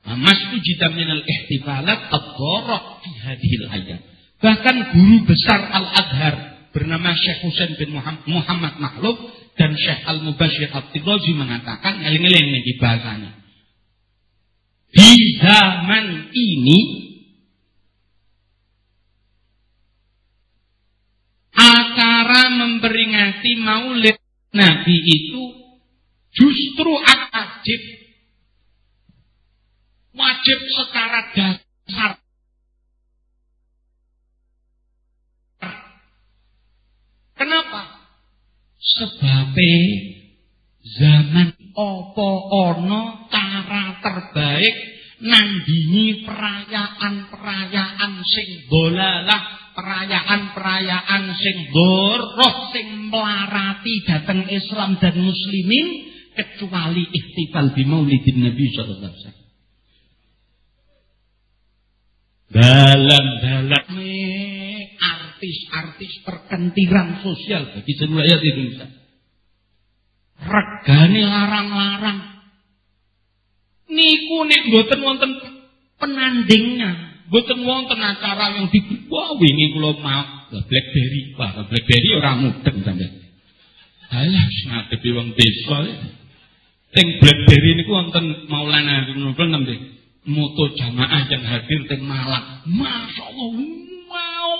Masku jita minal ihtifalat ad-darak di hadhil ayat. Bahkan guru besar al adhar bernama Syekh Hussein bin Muhammad Makhluk dan Syekh Al-Mubashir Abdirazi mengatakan ngeling-ngeling yang bahasanya. Di zaman ini acara memperingati Maulid Nabi itu justru wajib. Wajib secara dasar. Kenapa? Sebabnya zaman opo ono cara terbaik nandingi perayaan-perayaan sing bolalah perayaan-perayaan sing boroh sing melarati datang Islam dan muslimin kecuali ihtifal di maulidin Nabi sallallahu alaihi wasallam. Dalam-dalam artis-artis perkentiran sosial bagi seluruh rakyat Indonesia. Regane larang-larang. Niku nek mboten wonten penandingnya Boten wonten acara yang di wah wingi kula mau BlackBerry, Pak. BlackBerry ora mudeng sampeyan. Alah ngadepi wong desa. Teng BlackBerry niku wonten Maulana Nurul nembe moto jamaah yang hadir teng Malang. Masyaallah wow.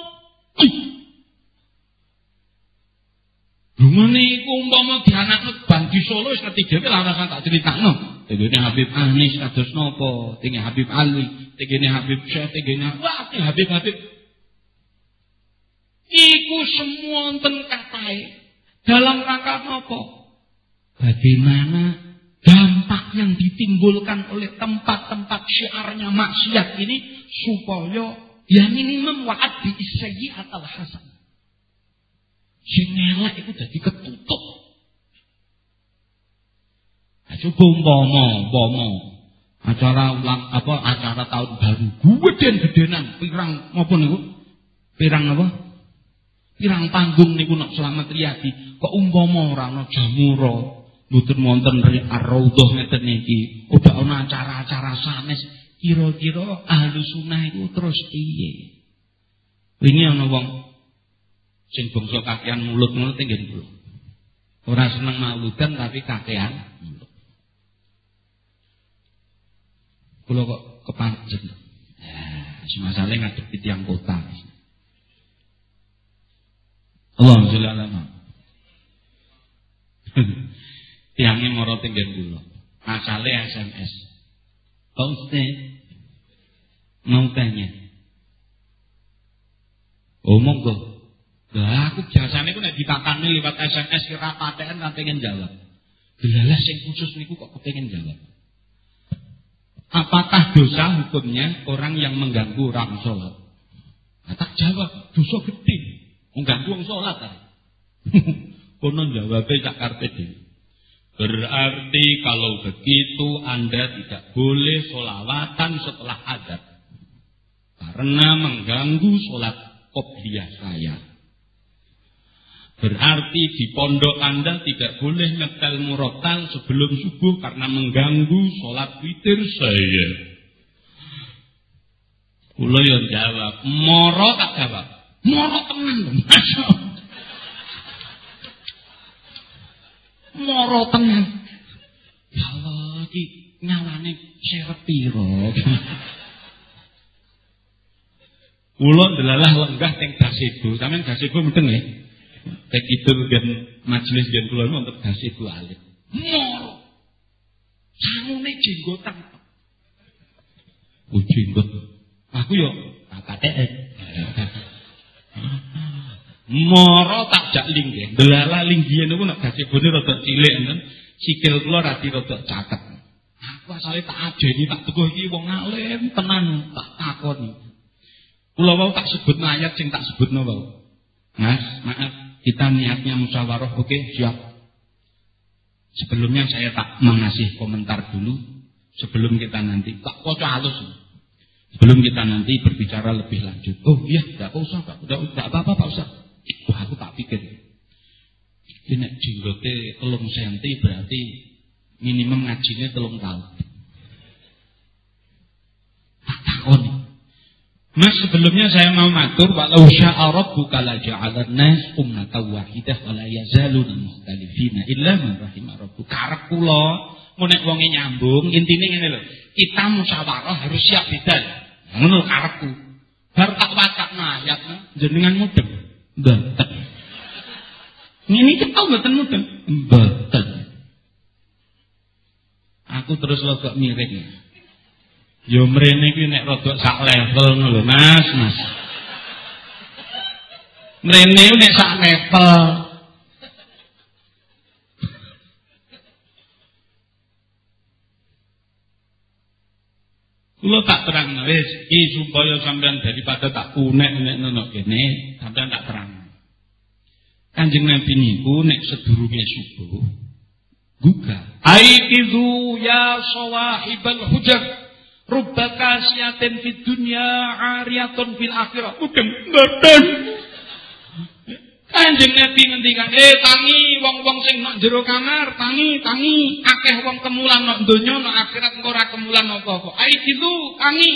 Lumane iku umpama dianakno ban di Solo wis ngerti dhewe lah tak critakno. Dene Habib Anis kados napa, tinggi Habib Ali, tegene Habib Syekh, tegene wah Habib Habib. Iku semua wonten katai dalam rangka apa? Bagaimana yang ditimbulkan oleh tempat-tempat syiarnya maksiat ini supaya ya minimum wa'ad di atau hasan. Sing iku dadi ketutup. Coba umpama, umpama. Acara ulang apa acara tahun baru. Geden gedenan pirang apa niku? Pirang apa? Pirang panggung niku nak selamat riyadi kok umpama ora ana jamura mboten wonten ar-raudhah ngeten iki. Udah ana acara-acara sanes. Kira-kira ahli sunah iku terus piye? Wingi ana wong sing bangsa kakean mulut-mulut nggen kula ora seneng mauludan tapi kakean mulut. Kulo kok kepancet. Nah, masalahnya ngadepi tiang kota. Allah sholli ala (laughs) Tiangnya moro tinggal dulu. Masalahnya SMS. Pak Ustaz, mau tanya. Omong kok. Lah aku biasanya aku ditakani lewat SMS kira paten kan pengen jawab. Delalah sing khusus niku kok kepengen jawab. Apakah dosa hukumnya orang yang mengganggu orang sholat? Nah, jawab, dosa gede. Mengganggu orang sholat. (laughs) Kono jawabnya cak karpe Berarti kalau begitu Anda tidak boleh sholawatan setelah adat. Karena mengganggu sholat qobliyah saya. Berarti di pondok Anda tidak boleh nyetel murotal sebelum subuh karena mengganggu sholat witir saya. Kulo yang jawab, moro tak jawab. Moro tenan Masya Moro tenan. Ya Allah, ki nyawane serep piro. Kulo delalah lenggah teng gazebo. Sampeyan gazebo mudeng ya? Tek itu gen majelis gen kula untuk kasih ku alit. Moro. Samune jenggotan. Oh jenggot. Aku yo KTS. (laughs) Moro tak jak linggih. Delala linggih niku nek gazebone rada cilik enten. Sikil kula radi rada caket. Aku asale tak ajeni tak tuku iki wong alim tenan tak takoni. Kula wau tak sebut ayat sing tak sebutno wau. Mas, maaf kita niatnya musyawarah, oke siap. Sebelumnya saya tak mengasih komentar dulu sebelum kita nanti tak kocok halus. Sebelum kita nanti berbicara lebih lanjut. Oh iya, tidak usah Pak. Tidak apa-apa Pak Ustaz. Aku tak pikir. Ini jenggote telung senti berarti minimum ngajinya telung tahun. Tak takoni. Mas sebelumnya saya mau matur walau syaa rabbuka la ja'alan nas ummatan wahidah wa la yazaluna mukhtalifina illa man rahimah rabbuk. Karep kula mun nek wonge nyambung intine ngene lho. Kita musyawarah harus siap bidal. Ngono karepku. Bar tak wacakna ayat jenengan mudeng. Mboten. Ini kita mboten mudeng. Mboten. Aku terus rada miring. Yo mrene iki nek rada sak level ngono lho, Mas, Mas. Mrene nek sak level. Kula tak terang wis iki supaya sampean daripada tak unek nek ngono kene, sampean tak terang. Kanjeng Nabi niku nek sedurunge subuh gugah. Aikizu ya sawahibal hujah rubba kasiyatin fid dunya ariyatun fil akhirah. Mudeng mboten. Kanjeng Nabi ngendikan, "Eh tangi wong-wong sing nak jero kamar, tangi, tangi, akeh wong kemulan nak donya, nak akhirat engko ora kemulan apa-apa." Ai itu tangi.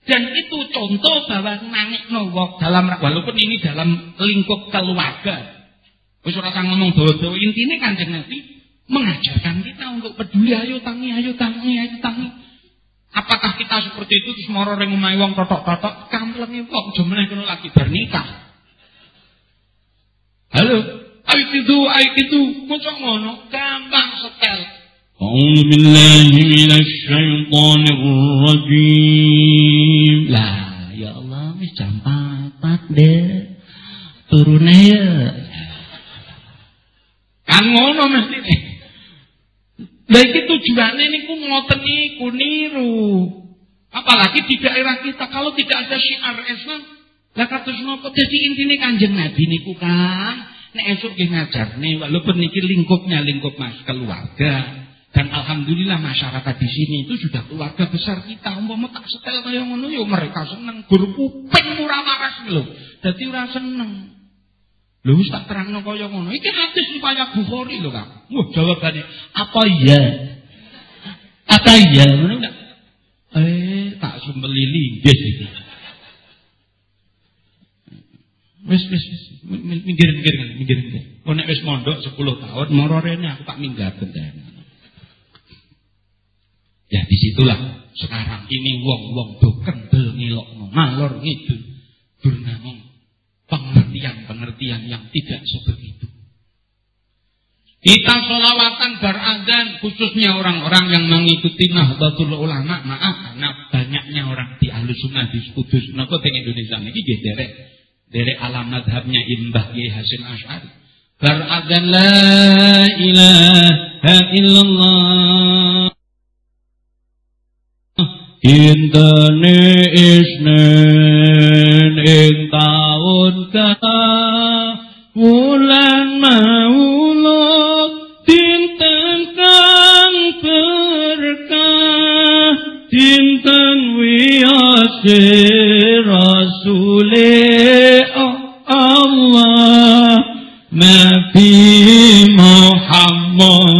Dan itu contoh bahwa nangis wong dalam walaupun ini dalam lingkup keluarga. Wis ora usah ngomong dawa-dawa, intine Kanjeng Nabi mengajarkan kita untuk peduli, ayo tangi, ayo tangi, ayo tangi. Apakah kita seperti itu terus moro ring omahe wong totok-totok, kamplenge wong jemene kono lagi bernikah. Halo, ayo itu, ayo itu, kocok ngono, gampang setel. A'udzu billahi minasy syaithanir rajim. Lah, ya Allah, ini jam 4 deh. Turunnya ya. Kan ngono mesti. Lah iki tujuane niku ngoten niku niru. Apalagi di daerah kita kalau tidak ada syiar Islam, lah kados napa dadi intine Kanjeng Nabi niku kan nek esuk nggih ngajarne walaupun niki lingkupnya lingkup mas keluarga dan alhamdulillah masyarakat di sini itu sudah keluarga besar kita. Umpama tak setel kaya ngono yo mereka seneng. Gur kuping ora waras lho. Dadi ora seneng. Lho wis tak terangno kaya ngono. Iki hadis supaya Bukhari lho Kak wah jawabane apa iya? Apa iya? Ngono eh tak sumbeli linggis iki Wis wis wis. Minggir minggir minggir minggir. Kok nek wis mondok 10 tahun moro rene aku tak minggaten Ya di situlah sekarang ini wong-wong do kendel ngilokno ngalor ngidul bernamung. Pengertian-pengertian yang tidak sebegitu. Kita solawatan beradzan khususnya orang-orang yang mengikuti Nahdlatul Ulama. Maaf karena banyaknya orang di Ahlussunnah di Kudus napa teng Indonesia. Niki nggih dari alam madhabnya Imbah Kiai Hasim Asy'ari. Beradzan la ilaha illallah. Intene isnen ing taun ka wulan maulud dinten kang berkah dinten wiyase rasule Nabi Muhammad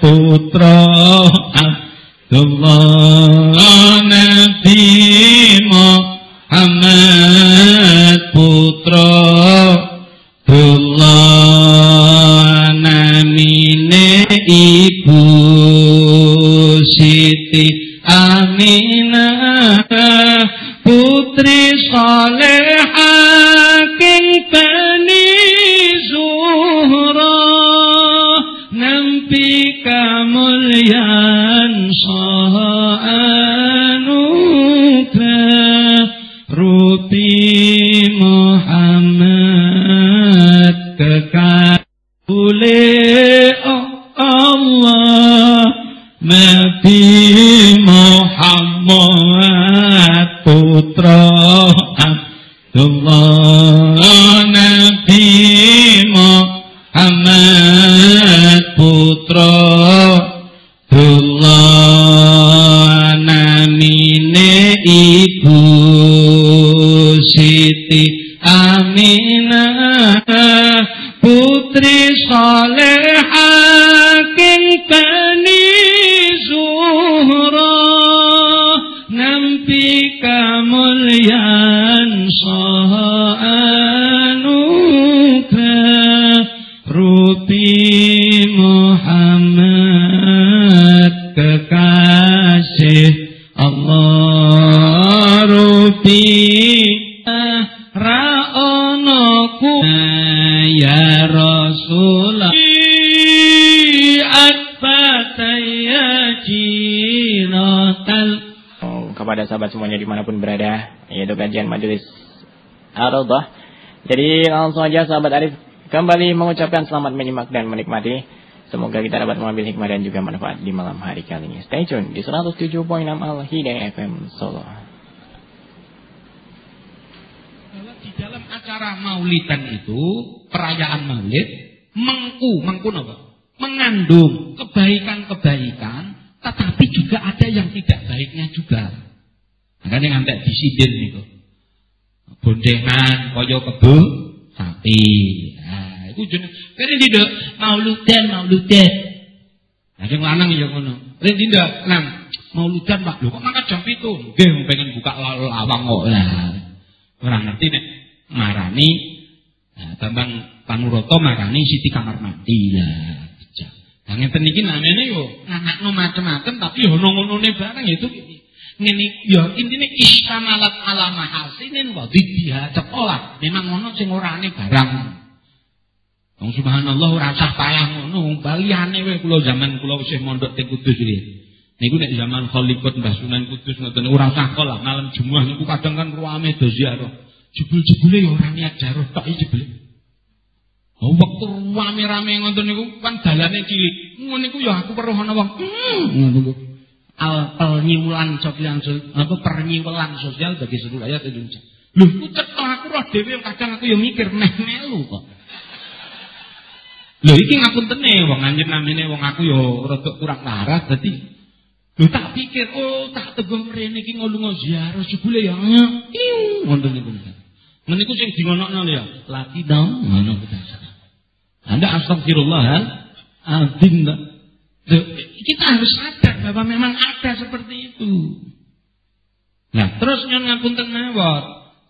putra Abdullah. Nabi Muhammad putra Abdullah. Namine ibu Siti Aminah putri Maha Anugrah rupi Jadi langsung saja sahabat Arif kembali mengucapkan selamat menyimak dan menikmati. Semoga kita dapat mengambil hikmah dan juga manfaat di malam hari kali ini. Stay tune di 107.6 Al Hidayah FM Solo. Di dalam acara maulidan itu, perayaan maulid, mengku, mengku apa? Mengandung kebaikan-kebaikan, tetapi juga ada yang tidak baiknya juga. Makanya ngantek disidin itu. Bondengan, koyo kebu, sapi. Nah, itu jenis. Kene tidak mauludan, mauludan. Nah, sing lanang ya ngono. Lha tidak, nang mauludan Pak. Lho kok mangkat jam 7? Nggih, pengen buka lawang kok. Lah. Ora ngerti nek marani nah, tambang panuroto marani Siti kamar mandi lah. Nah ngeten iki namanya yo anakno macam-macam tapi yo ngono-ngone barang itu ngene yo intine istamalat ala mahasinin wa didiha cepolah. Memang ngono sing orane barang. Wong subhanallah ora usah payah ngono, baliyane wae kula zaman kula isih mondok teng Kudus iki. Niku nek zaman Khalifat Mbah Sunan Kudus ngoten ora usah lah malam Jumat niku kadang kan ruame do ziarah. Jebul-jebule yo ora niat jaroh tok jebule. Oh, waktu rame-rame ngoten niku kan dalane cilik. Ngono niku ya aku perlu ana wong. Hmm, ngono. Al sosial apa pernyimulan sosial bagi seluruh rakyat Indonesia. Lho, ku cetha aku roh dhewe kadang aku ya mikir meh melu kok. Lho iki ngapuntene wong anjen namine wong aku ya rada kurang waras dadi lho tak pikir oh tak tegung rene iki ngolungo ziarah jebule ya ngono niku. Meniku sing dingonokno ya, lati dong ngono kita. Anda astagfirullah azim. Kita harus sadar bahwa memang ada seperti itu. Nah, terus yang ngapunten mawon.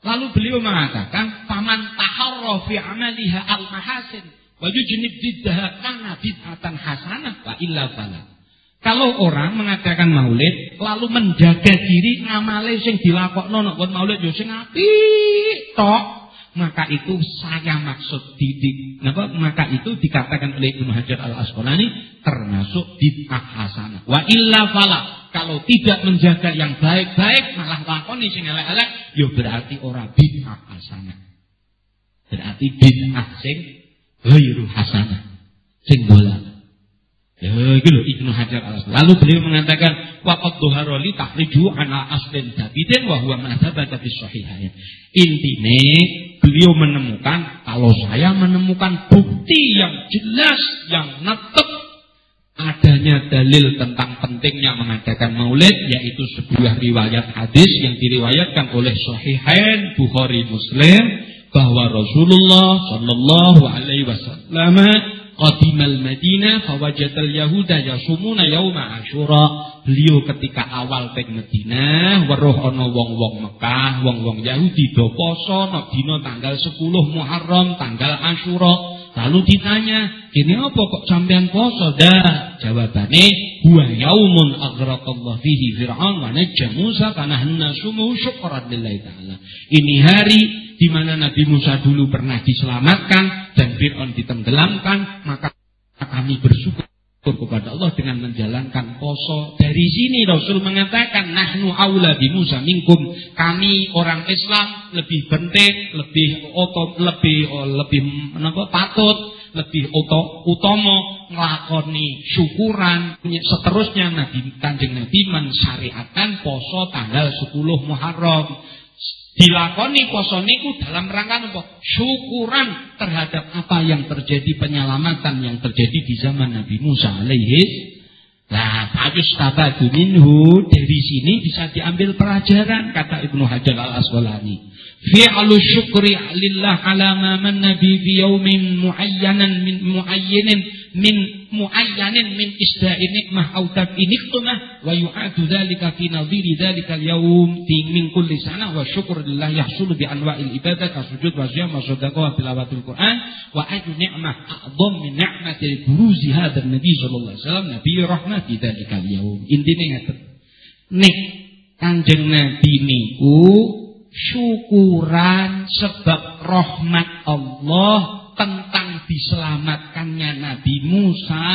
Lalu beliau mengatakan, "Paman taharra fi amaliha al-mahasin wa yujnib diddaha kana bid'atan hasanah wa illa fala." Kalau orang mengadakan maulid lalu menjaga diri ngamale sing dilakokno nek maulid yo sing tok maka itu saya maksud didik. Apa maka itu dikatakan oleh Ibnu Hajar Al Asqalani termasuk bid'ah hasanah. Wa illa fala. Kalau tidak menjaga yang baik-baik malah lakoni sing elek-elek ya berarti orang bid'ah hasanah. Berarti bid'ah sing ghairu hasanah. Sing Ya gitu Ibnu Hajar al Lalu beliau mengatakan waqad dhuhara li aslin wa sahihain. Intine beliau menemukan kalau saya menemukan bukti yang jelas yang netep adanya dalil tentang pentingnya mengadakan maulid yaitu sebuah riwayat hadis yang diriwayatkan oleh Sahihain Bukhari Muslim bahwa Rasulullah Shallallahu alaihi wasallam qadimal Madinah fawajadal Yahuda yasumuna yauma Asyura. Beliau ketika awal teng Madinah weruh ana wong-wong Mekah, wong-wong Yahudi do poso nek dina tanggal 10 Muharram, tanggal Asyura. Lalu ditanya, "Kene apa kok sampean poso?" Dah, jawabane, "Huwa yaumun aghraqallahu fihi Fir'aun wa najja Musa kana hanna sumu syukran lillahi ta'ala." Ini hari di mana Nabi Musa dulu pernah diselamatkan dan Fir'aun ditenggelamkan, maka kami bersyukur kepada Allah dengan menjalankan poso. Dari sini Rasul mengatakan, Nahnu aula bi Musa minkum. Kami orang Islam lebih penting, lebih otot, lebih oh, lebih apa, patut, lebih utama nglakoni syukuran. Seterusnya Nabi Kanjeng Nabi mensyariatkan poso tanggal 10 Muharram dilakoni poso niku dalam rangka apa? Syukuran terhadap apa yang terjadi penyelamatan yang terjadi di zaman Nabi Musa alaihi Nah, fayus tabadu minhu dari sini bisa diambil pelajaran kata Ibnu Hajar Al Asqalani. Fi'lu syukri lillah ala ma manna bi fi yawmin muayyanan min muayyinin min muayyanin min isda'i nikmah au tab'i nikmah wa yu'adu dzalika fi nadhiri dzalika al-yawm fi min kulli sana wa syukur lillah yahsulu bi anwa'il ibadah ka sujud wa siyam wa shadaqah wa tilawatul Qur'an wa ayu ni'mah a'dham min ni'mati buruzi hadzal nabi sallallahu alaihi wasallam nabi rahmati dzalika al-yawm intine ngaten. Nek Kanjeng Nabi niku syukuran sebab rahmat Allah tentang diselamatkannya Nabi Musa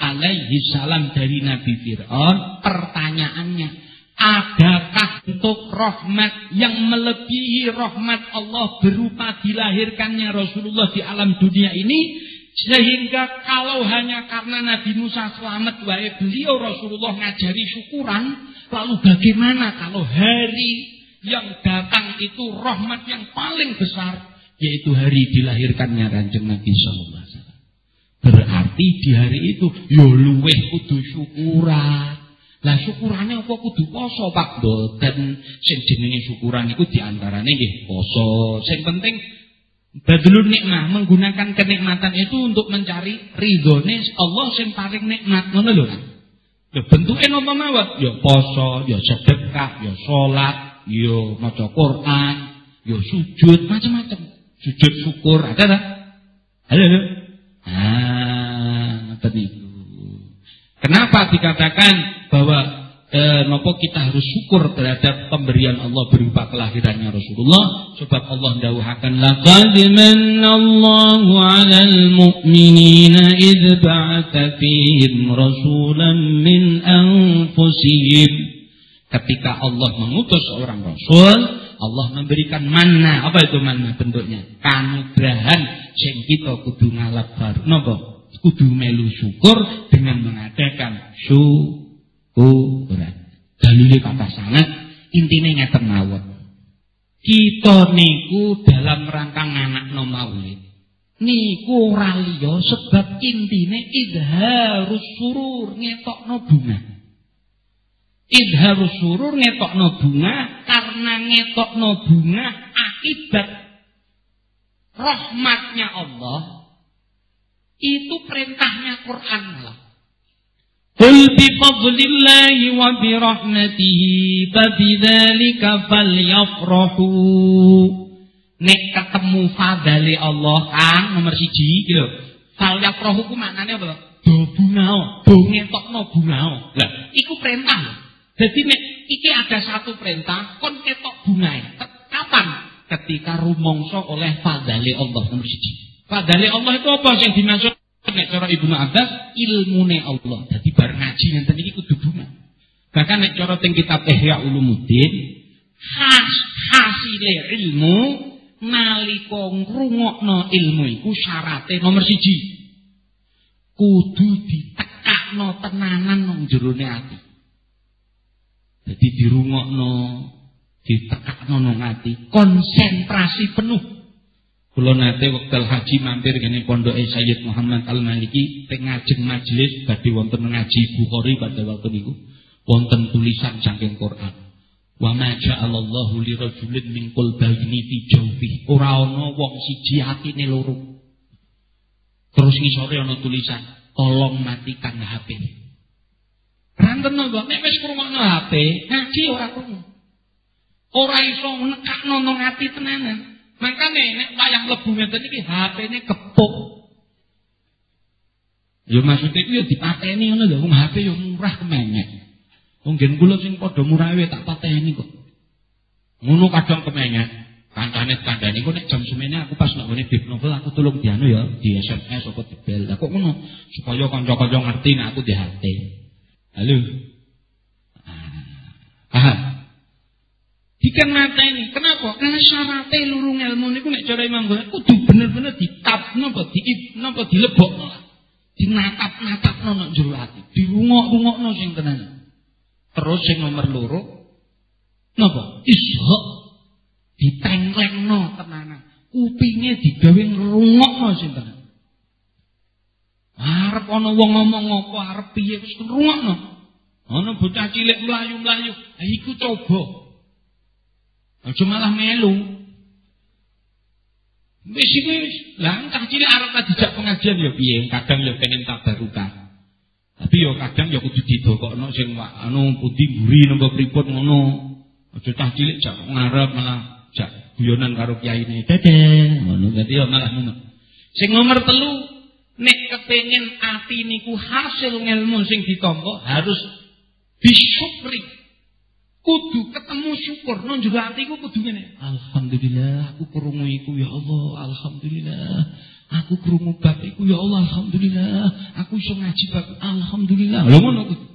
alaihi salam dari Nabi Fir'aun pertanyaannya Adakah untuk rahmat yang melebihi rahmat Allah berupa dilahirkannya Rasulullah di alam dunia ini? Sehingga kalau hanya karena Nabi Musa selamat wae beliau Rasulullah ngajari syukuran, lalu bagaimana kalau hari yang datang itu rahmat yang paling besar yaitu hari dilahirkannya Kanjeng Nabi sallallahu alaihi wasallam. Berarti di hari itu yo luweh kudu syukuran. Lah syukurane apa kudu poso Pak Boten. Sing jenenge syukuran iku diantarane nggih poso. Sing penting Badlun nikmah menggunakan kenikmatan itu untuk mencari ridhone Allah sing paling nikmat ngono lho kan. Ya bentuke napa mawon? Ya poso, ya sedekah, ya salat, ya maca Quran, ya sujud, macam-macam. Sujud syukur ada tak? Ada ada. Ah, itu. Kenapa dikatakan bahwa eh, nopo kita harus syukur terhadap pemberian Allah berupa kelahirannya Rasulullah sebab Allah dawuhaken laqad manallahu 'alal mu'minina id ba'atha fihim rasulan min anfusihim ketika Allah mengutus seorang rasul Allah memberikan manna apa itu manna bentuknya kanugrahan sing kita kudu ngalap baru napa kudu melu syukur dengan mengadakan syukur ukuran. Dalile kata sangat intine ngeten mawon. Kita niku dalam rangka anak no maulid. Niku ora liya sebab intine idharus surur ngetokno bunga idhar surur ngetokno bunga karena ngetokno bunga akibat rahmatnya Allah itu perintahnya Quran lah. Qul bi fadlillahi wa bi rahmatihi fa bidzalika falyafrahu. Nek ketemu fadale Allah kang nomor 1 iki lho Falyafrahu ku maknane apa? Do bungao, do ngetokno bungao. Lah, iku perintah jadi nek iki ada satu perintah kon ketok bungae kapan ketika rumongso oleh fadali Allah nomor siji fadali Allah itu apa yang dimaksud nek cara Ibnu Abbas ilmune Allah. Jadi bar ngaji ngenten iki kudu bunga. Bahkan nek cara teng kitab Ihya Ulumuddin khas hasile ilmu nalika ngrungokno ilmu iku syarate nomor siji. Kudu ditekakno tenanan nang jerone ati. Jadi dirungokno, ditekakno nang ati, konsentrasi penuh. Kula nate wekdal haji mampir kene pondoke Sayyid Muhammad Al-Maliki teng ngajeng majelis badhe wonten ngaji Bukhari pada waktu niku wonten tulisan saking Quran. Wa ma ja'alallahu li rajulin min qalbayni fi jawfi. Ora ana wong siji atine loro. Terus ngisore ana tulisan, tolong matikan HP. Ranten kok nek wis krungono HP, ngaji ora krungu. Ora iso nekakno nang ati tenanan. Makane nek wayang lebu ngeten iki HP-ne kepuk. Ya maksudnya itu ya dipateni ngono lho, wong HP ya murah kemenyek. Wong gen kula sing padha murah wae tak pateni kok. Ngono kadang kemenyek. Kancane kandhane kok nek jam semene aku pas nek ngene bib novel aku tulung dianu ya di SMS apa di bel. Lah kok ngono supaya kanca-kanca ngerti nek aku di HP. Halo. Ah. Paham? Dikan ini, Kenapa? Karena syaratnya lurung ilmu niku nek cara Imam Ghazali kudu bener-bener ditap napa di napa dilebokno. Dinatap-natapno nang jero ati. Dirungok-rungokno sing tenan. Terus sing nomor loro napa? Ishaq ditengklengno tenanan. Ngrungokno sing tenan. Arep ana wong ngomong apa arep piye wis ngrungokno. Ana bocah cilik mlayu-mlayu, ha iku coba. Aja malah melu. Wis wis, lah cah cilik arep dijak pengajian ya piye, kadang ya kenen tabarukan. Tapi ya kadang ya kudu didokokno sing anu putih buri napa pripun ngono. Aja cah cilik jak ngarep malah jak guyonan karo kiyaine. Dede, ngono dadi ya malah ngono. Sing nomor telu nek kepengin ati niku hasil ngelmu sing ditampa harus disyukri. Kudu ketemu syukur. Jero atiku kudu ngene. Alhamdulillah aku krungu iku ya Allah alhamdulillah. Aku krungu bab iku ya Allah alhamdulillah. Aku iso ngaji bab alhamdulillah. Lho ngono kudu.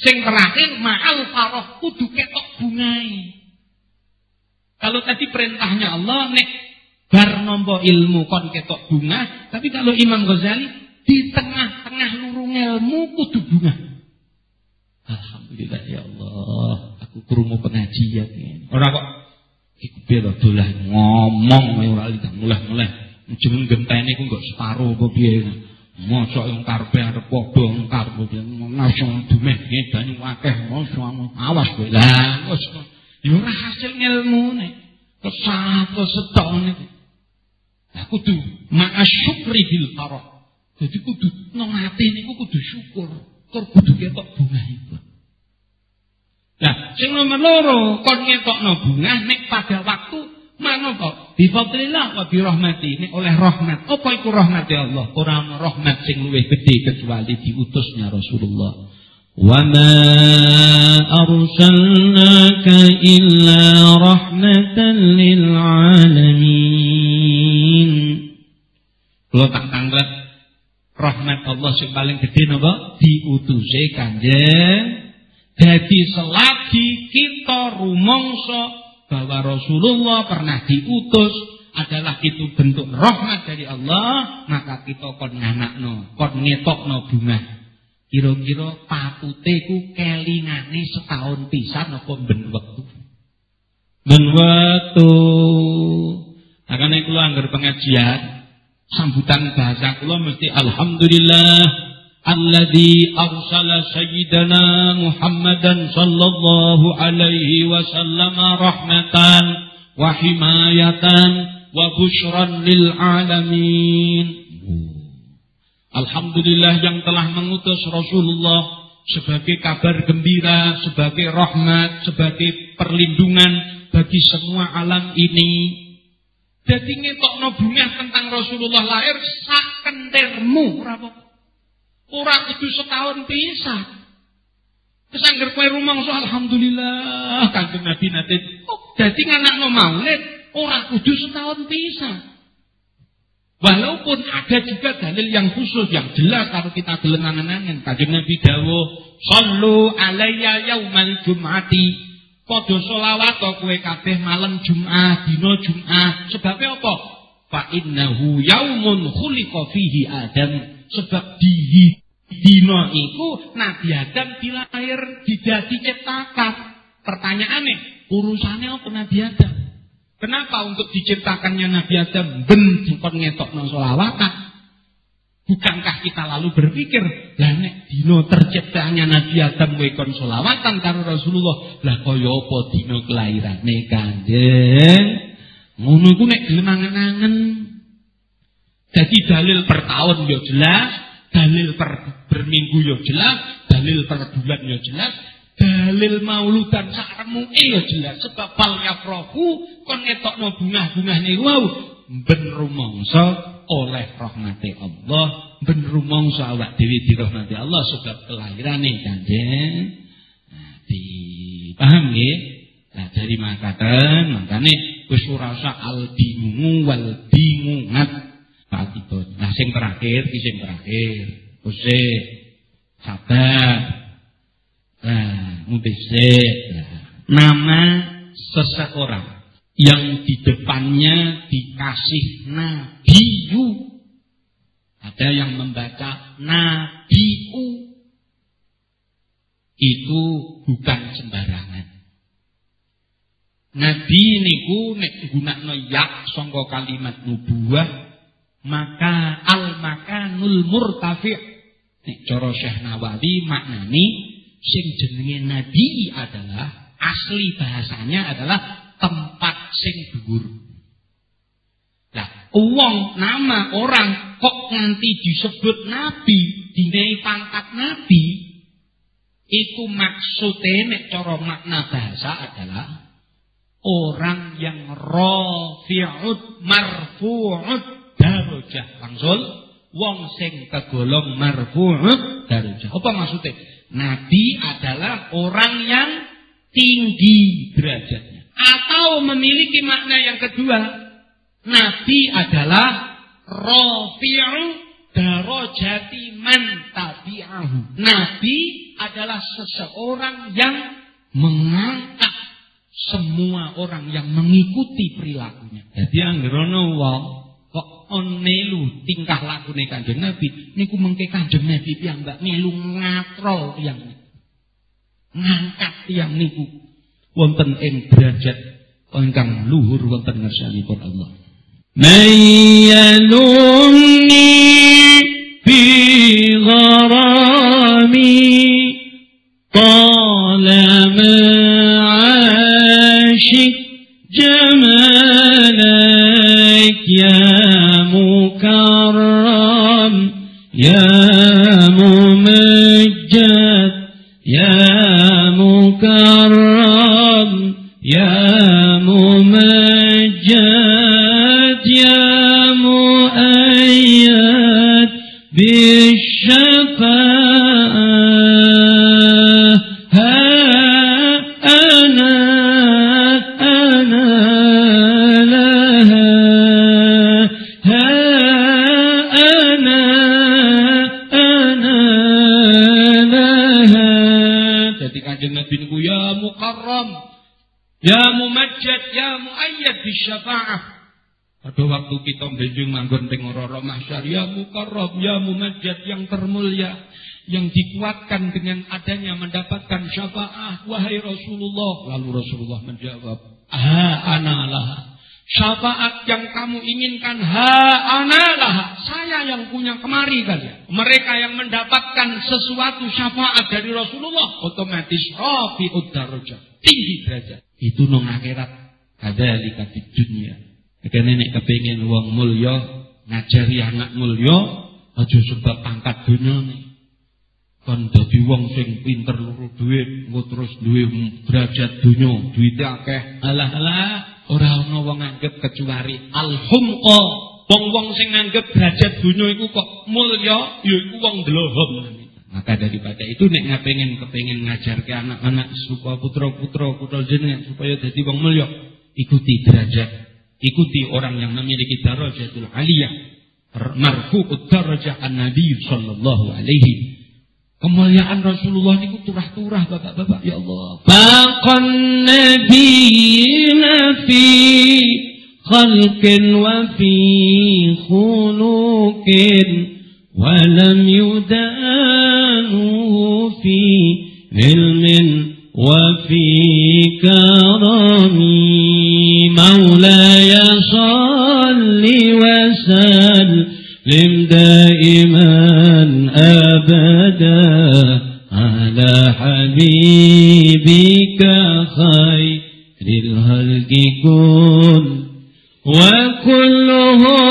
Sing terakhir ma'al faroh kudu ketok bungai. Kalau tadi perintahnya Allah nek bar nombo ilmu kon ketok bunga, tapi kalau Imam Ghazali di tengah-tengah lurung ilmu kudu bunga. Alhamdulillah ya Allah, aku krungu pengajian ini. Ora kok iku bela dolah ngomong ora mulai-mulai. Jeneng gentene ku kok separo apa piye. Mosok yang karpe arep padha karpe langsung dumeh ngedani akeh mosok awas kowe. Lah wis ya hasil ngilmune. Kesapa setone. Lah kudu ma'a syukri bil farah. Jadi kudu nang ati niku kudu syukur. Kur kudu ketok bunga itu. Nah, sing nomor loro kon ngetokno bunga nek pada waktu Mana kok? Bifadlillah wa birahmati. Ini oleh rahmat. Apa rahmat ya Allah? Orang rahmat sing luwih gede kecuali diutusnya Rasulullah. Wa ma arsalnaka illa rahmatan lil alamin. Kalau tak tanglet rahmat Allah sing paling gede napa? Diutuse Kanjeng. Jadi selagi kita rumangsa bahwa Rasulullah pernah diutus adalah itu bentuk rahmat dari Allah, maka kita kon nganakno, kon ngetokno bunga. Kira-kira patute ku kelingane setahun pisan apa ben wektu? Ben wektu. Akane kula anggar pengajian sambutan bahasa kula mesti alhamdulillah alladzi arsala sayyidana Muhammadan sallallahu alaihi wasallam rahmatan wa himayatan wa busyran lil alamin Alhamdulillah yang telah mengutus Rasulullah sebagai kabar gembira, sebagai rahmat, sebagai perlindungan bagi semua alam ini. Jadi ngetokno bunga tentang Rasulullah lahir sak kentirmu, Ora kudu setahun pisan. Terus anggar kowe rumangsa alhamdulillah Kanjeng Nabi nate oh, dadi nganakno maulid ora kudu setahun pisan. Walaupun ada juga dalil yang khusus yang jelas kalau kita gelem angen-angen Kanjeng Nabi dawuh sallu alayya yaumal jum'ati padha selawat kowe kabeh malam Jumat, dina Jumat. Sebabnya apa? Fa innahu yaumun khuliqa fihi Adam sebab di Dino iku Nabi Adam dilahir tidak diciptakan. Pertanyaannya, urusannya apa Nabi Adam? Kenapa untuk diciptakannya Nabi Adam ben dipun ngetokno selawatan? Bukankah kita lalu berpikir, lah dino terciptanya Nabi Adam kowe kon selawatan karo Rasulullah, lah kaya apa dino kelahirane Kanjeng? Ngono iku nek gelem angen-angen. Dalil per tahun yo jelas, dalil per berminggu yo jelas, dalil per bulan yo jelas, dalil mauludan saremu e yo jelas sebab fal yafrahu kon ngetokno bungah-bungahne wau ben rumangsa oleh rahmati Allah, ben rumangsa awak dhewe dirahmati Allah sebab kelahirane Kanjeng Nabi. Paham nggih? Nah, dari makaten makane wis ora usah aldingu wal dingungat Patipun. Nah sing terakhir, sing terakhir. Usik. Sabar. Nah, mubisik. Nah, nama seseorang yang di depannya dikasih nabiyu. Ada yang membaca nabiu. Itu bukan sembarangan. Nabi niku nek gunakno yak sangka kalimat nubuah maka al makanul murtafi' nek cara Syekh Nawawi maknani sing jenenge nabi adalah asli bahasanya adalah tempat sing dhuwur. Lah, uang nama orang kok nanti disebut nabi, dinai pangkat nabi, itu maksudnya nek cara makna bahasa adalah orang yang rafi'ud marfu'ud darajah langsung wong sing kegolong marfu' darajah. Apa maksudnya? Nabi adalah orang yang tinggi derajatnya. Atau memiliki makna yang kedua. Nabi adalah rafi'u darajati man tabi'ahu. Nabi adalah seseorang yang mengangkat semua orang yang mengikuti perilakunya. Jadi anggerono wong kok onelu tingkah lakune Kanjeng Nabi niku mengke Kanjeng Nabi piyambak melu ngatrol tiyang ngangkat tiyang niku wonten ing derajat ingkang luhur wonten ngersanipun Allah. Man yalumni bi gharami bisyafa'ah. Pada waktu kita benjing manggon teng ora mahsyar, ya mukarram, ya mumajjad yang termulia, yang dikuatkan dengan adanya mendapatkan syafaah wahai Rasulullah. Lalu Rasulullah menjawab, "Ha analah." Syafaat yang kamu inginkan ha analah. Saya yang punya kemari kalian. Mereka yang mendapatkan sesuatu syafaat dari Rasulullah otomatis rafi'ud darajat. Tinggi derajat. Itu nang akhirat. Kadzalika di dunia. Nek kepengin wong mulya ngajari anak mulya aja sebab pangkat dunyane. Kon dadi wong sing pinter luru duit, engko terus duwe derajat dunya, duwite akeh. Alah alah, ora ana wong anggap kecuali al-humqa. Wong-wong sing nganggep derajat dunya iku kok mulya, ya iku wong dlohom. Maka daripada itu nek ngapengen kepengin ngajarke anak-anak supaya putra-putra putra jenengan supaya dadi wong mulya, ikuti derajat, ikuti orang yang memiliki darajatul aliyah, marfu'ud darajah an-nabi sallallahu alaihi. Kemuliaan Rasulullah ini turah-turah bapak-bapak. Ya Allah. Baqan nabiyina fi khalqin wa fi khuluqin wa lam yudanu fi ilmin. وفي كرم مولاي صل وسلم دائما أبدا على حبيبك خير الخلق كل. وكلهم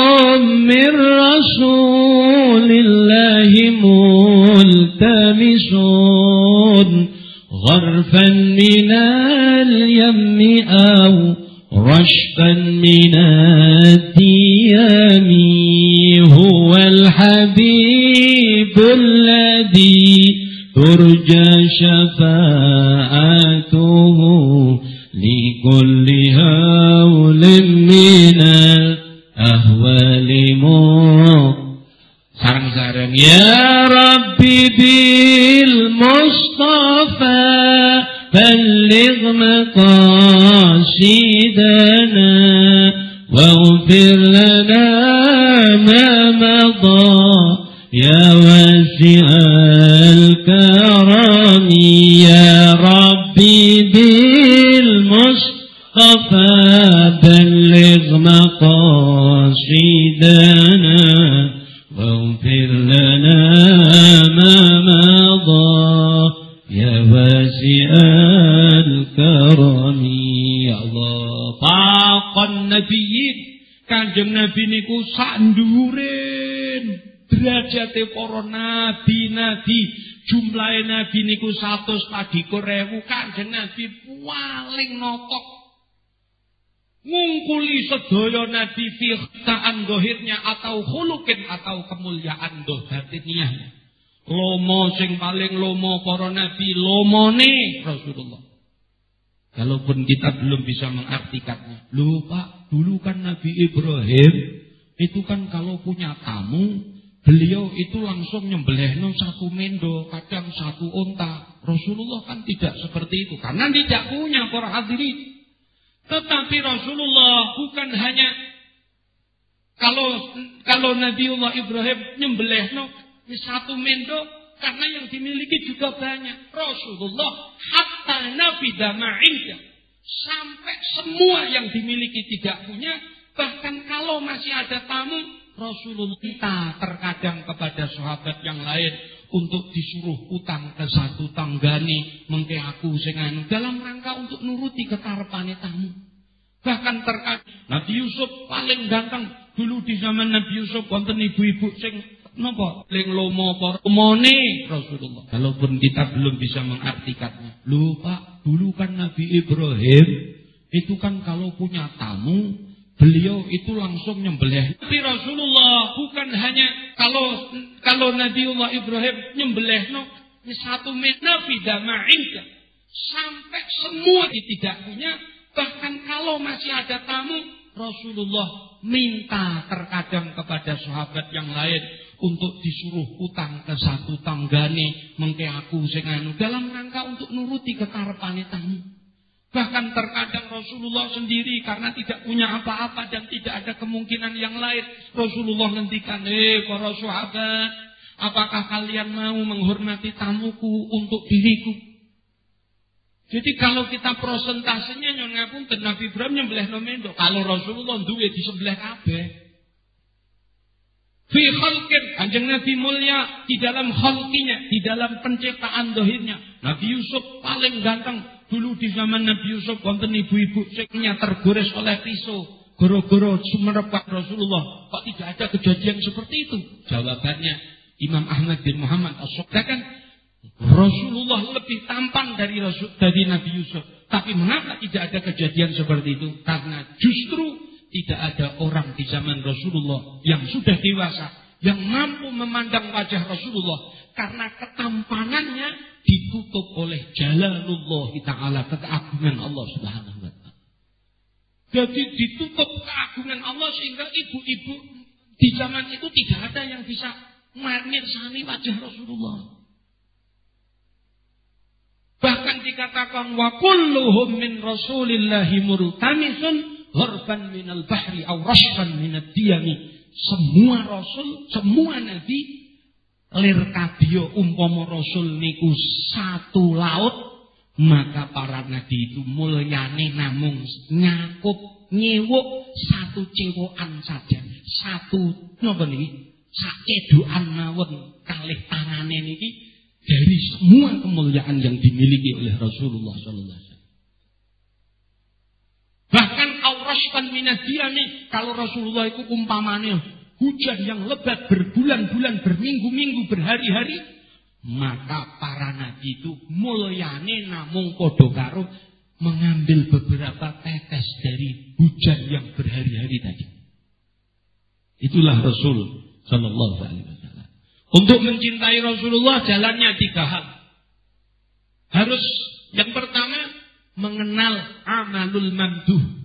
غرفا من اليم أو رشفا من الديام هو الحبيب الذي ترجى شفاعته لكل هول من الأهوال. Sarang-sarang يا ربي بالمصطفى مقاصدنا واغفر لنا ما مضى يا واسع الكرم يا ربي بالمصطفى بلغ مقاصدنا Kanjeng Nabi niku sanduren derajate para nabi-nabi. Jumlahe nabi niku 100 padikur rewu. Kanjeng Nabi paling notok. Ngungkuli sedaya nabi fi khitaan dohirnya atau khulukin atau kemuliaan doh batiniyahnya lomo sing paling lomo para nabi lomone Rasulullah Kalaupun kita belum bisa mengartikannya. Loh Pak, dulu kan Nabi Ibrahim itu kan kalau punya tamu beliau itu langsung nyembelihno satu mendo, kadang satu unta. Rasulullah kan tidak seperti itu karena tidak punya para hadirin. Tetapi Rasulullah bukan hanya kalau kalau Nabiullah Ibrahim nyembelihno satu mendo karena yang dimiliki juga banyak. Rasulullah hatta nafida ma'inda sampai semua yang dimiliki tidak punya bahkan kalau masih ada tamu Rasulullah kita terkadang kepada sahabat yang lain untuk disuruh utang ke satu tanggani mengke aku anu dalam rangka untuk nuruti ketarepane tamu. Bahkan terkadang Nabi Yusuf paling ganteng dulu di zaman Nabi Yusuf wonten ibu-ibu sing napa ling lomo apa Rasulullah. Kalaupun kita belum bisa mengartikannya. Lupa dulu kan Nabi Ibrahim itu kan kalau punya tamu Beliau itu langsung nyembelih. Tapi Rasulullah bukan hanya kalau kalau Nabiullah Ibrahim nyembelih no satu nabi dama'inda sampai semua tidak punya bahkan kalau masih ada tamu Rasulullah minta terkadang kepada sahabat yang lain untuk disuruh utang ke satu tanggane mengke aku sing anu dalam rangka untuk nuruti kekarepane tamu. Bahkan terkadang Rasulullah sendiri karena tidak punya apa-apa dan tidak ada kemungkinan yang lain. Rasulullah ngendikan, eh para sahabat, apakah kalian mau menghormati tamuku untuk diriku? Jadi kalau kita prosentasenya nyon ngapun Nabi Ibrahim nyembelih nomendo. Kalau Rasulullah duwe di sebelah kabeh. Fi khalqin Kanjeng Nabi mulia di dalam khalqinya, di dalam penciptaan dohirnya. Nabi Yusuf paling ganteng Dulu di zaman Nabi Yusuf wonten ibu-ibu seknya tergores oleh pisau. Goro-goro sumerep Rasulullah. Kok tidak ada kejadian seperti itu? Jawabannya Imam Ahmad bin Muhammad as kan Rasulullah lebih tampan dari Rasul, dari Nabi Yusuf. Tapi mengapa tidak ada kejadian seperti itu? Karena justru tidak ada orang di zaman Rasulullah yang sudah dewasa yang mampu memandang wajah Rasulullah karena ketampanannya ditutup oleh jalalullah taala keagungan Allah Subhanahu wa. Jadi ditutup keagungan Allah sehingga ibu-ibu di zaman itu tidak ada yang bisa sani wajah Rasulullah. Bahkan dikatakan wa kulluhum min Rasulillahi murtamisun gharban minal bahri aw rashban minad diyami. Semua rasul, semua nabi lir kabio umpama rasul niku satu laut maka para nabi itu mulyane namung nyakup nyewuk satu cewokan saja. Satu napa niki? Sakedokan mawon kalih tangane niki dari semua kemuliaan yang dimiliki oleh Rasulullah sallallahu alaihi wasallam. Bahkan auraskan minadiyani kalau Rasulullah itu umpamanya hujan yang lebat berbulan-bulan, berminggu-minggu, berhari-hari, maka para nabi itu mulyane namung podo karo mengambil beberapa tetes dari hujan yang berhari-hari tadi. Itulah Rasul Shallallahu Alaihi Wasallam. Untuk mencintai Rasulullah jalannya tiga hal. Harus yang pertama mengenal amalul mamduh,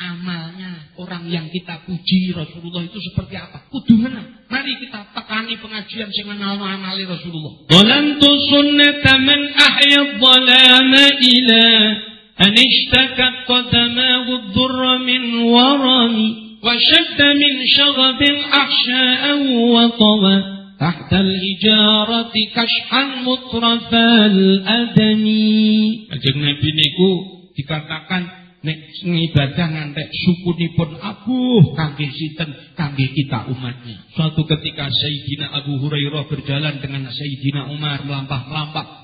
amalnya orang yang kita puji Rasulullah itu seperti apa? Kudu menang. Mari kita tekani pengajian sing mengenal amali Rasulullah. Walantu sunnata man ahya dhalama ila an ishtakat qadamahu dhurra min warami wa shadda min shaghabin ahsha'an wa tawa تحت الإجارة كشحا مطرف الأدني. Ajeng Nabi niku dikatakan nek ngibadah ngantek sukunipun abuh kangge sinten kangge kita umatnya. Suatu ketika Sayyidina Abu Hurairah berjalan dengan Sayyidina Umar melampah-melampah.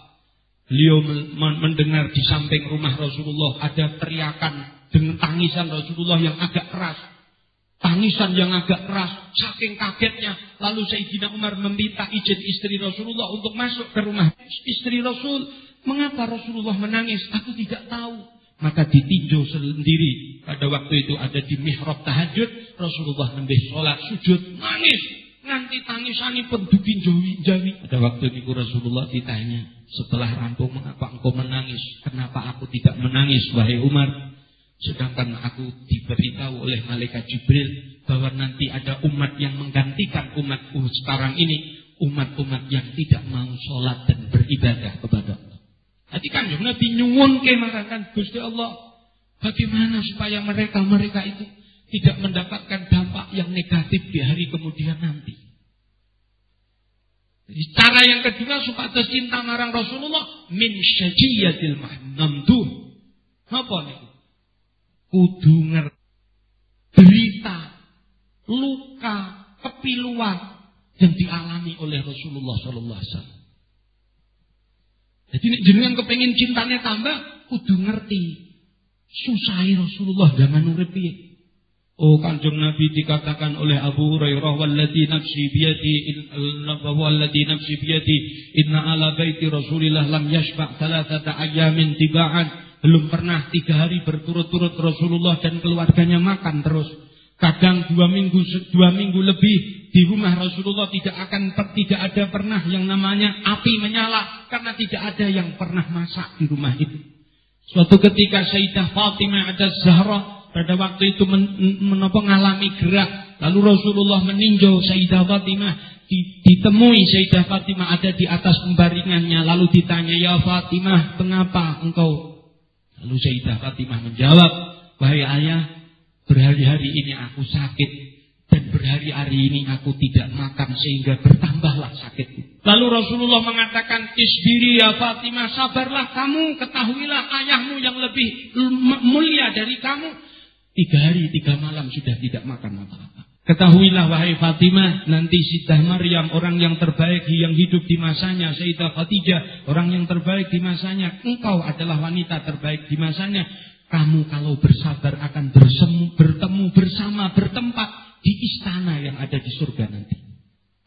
Beliau mendengar di samping rumah Rasulullah ada teriakan dengan tangisan Rasulullah yang agak keras. Tangisan yang agak keras, saking kagetnya. Lalu Sayyidina Umar meminta izin istri Rasulullah untuk masuk ke rumah istri Rasul. Mengapa Rasulullah menangis? Aku tidak tahu maka ditinjau sendiri. Pada waktu itu ada di mihrab tahajud, Rasulullah nembih sholat sujud, nangis. Nanti tangisanipun dipinjau jawi. Pada waktu itu Rasulullah ditanya, setelah rampung mengapa engkau menangis? Kenapa aku tidak menangis, wahai Umar? Sedangkan aku diberitahu oleh malaikat Jibril bahwa nanti ada umat yang menggantikan umatku sekarang ini, umat-umat yang tidak mau sholat dan beribadah kepada Allah. Tadi kan Nabi nyungun ke mengatakan Gusti Allah, bagaimana supaya mereka mereka itu tidak mendapatkan dampak yang negatif di hari kemudian nanti. Cara yang kedua supaya cinta marang Rasulullah min syajiyatil mahmamduh. Apa nih? Kudu berita luka, kepiluan yang dialami oleh Rasulullah Sallallahu Alaihi Wasallam. Jadi jenengan kepengen cintanya tambah, kudu ngerti. Susahi Rasulullah jangan nuripi. Oh kanjeng Nabi dikatakan oleh Abu Hurairah walladzi nafsi biyadi walladzi nafsi biyadi inna ala baiti Rasulillah lam yashba' thalathata ayyamin tiba'an belum pernah tiga hari berturut-turut Rasulullah dan keluarganya makan terus Kadang dua minggu dua minggu lebih di rumah Rasulullah tidak akan tidak ada pernah yang namanya api menyala karena tidak ada yang pernah masak di rumah itu. Suatu ketika Sayyidah Fatimah ada Zahra pada waktu itu men, mengalami gerak. Lalu Rasulullah meninjau Sayyidah Fatimah. Ditemui Sayyidah Fatimah ada di atas pembaringannya. Lalu ditanya ya Fatimah mengapa engkau? Lalu Sayyidah Fatimah menjawab wahai ayah Berhari-hari ini aku sakit dan berhari-hari ini aku tidak makan sehingga bertambahlah sakitku. Lalu Rasulullah mengatakan, Isbiri ya Fatimah, sabarlah kamu, ketahuilah ayahmu yang lebih mulia dari kamu. Tiga hari, tiga malam sudah tidak makan apa-apa. Ketahuilah wahai Fatimah, nanti Sayyidah Maryam orang yang terbaik yang hidup di masanya, Sayyidah Khadijah orang yang terbaik di masanya, engkau adalah wanita terbaik di masanya. Kamu kalau bersabar akan bersemu, bertemu bersama, bertempat di istana yang ada di surga nanti.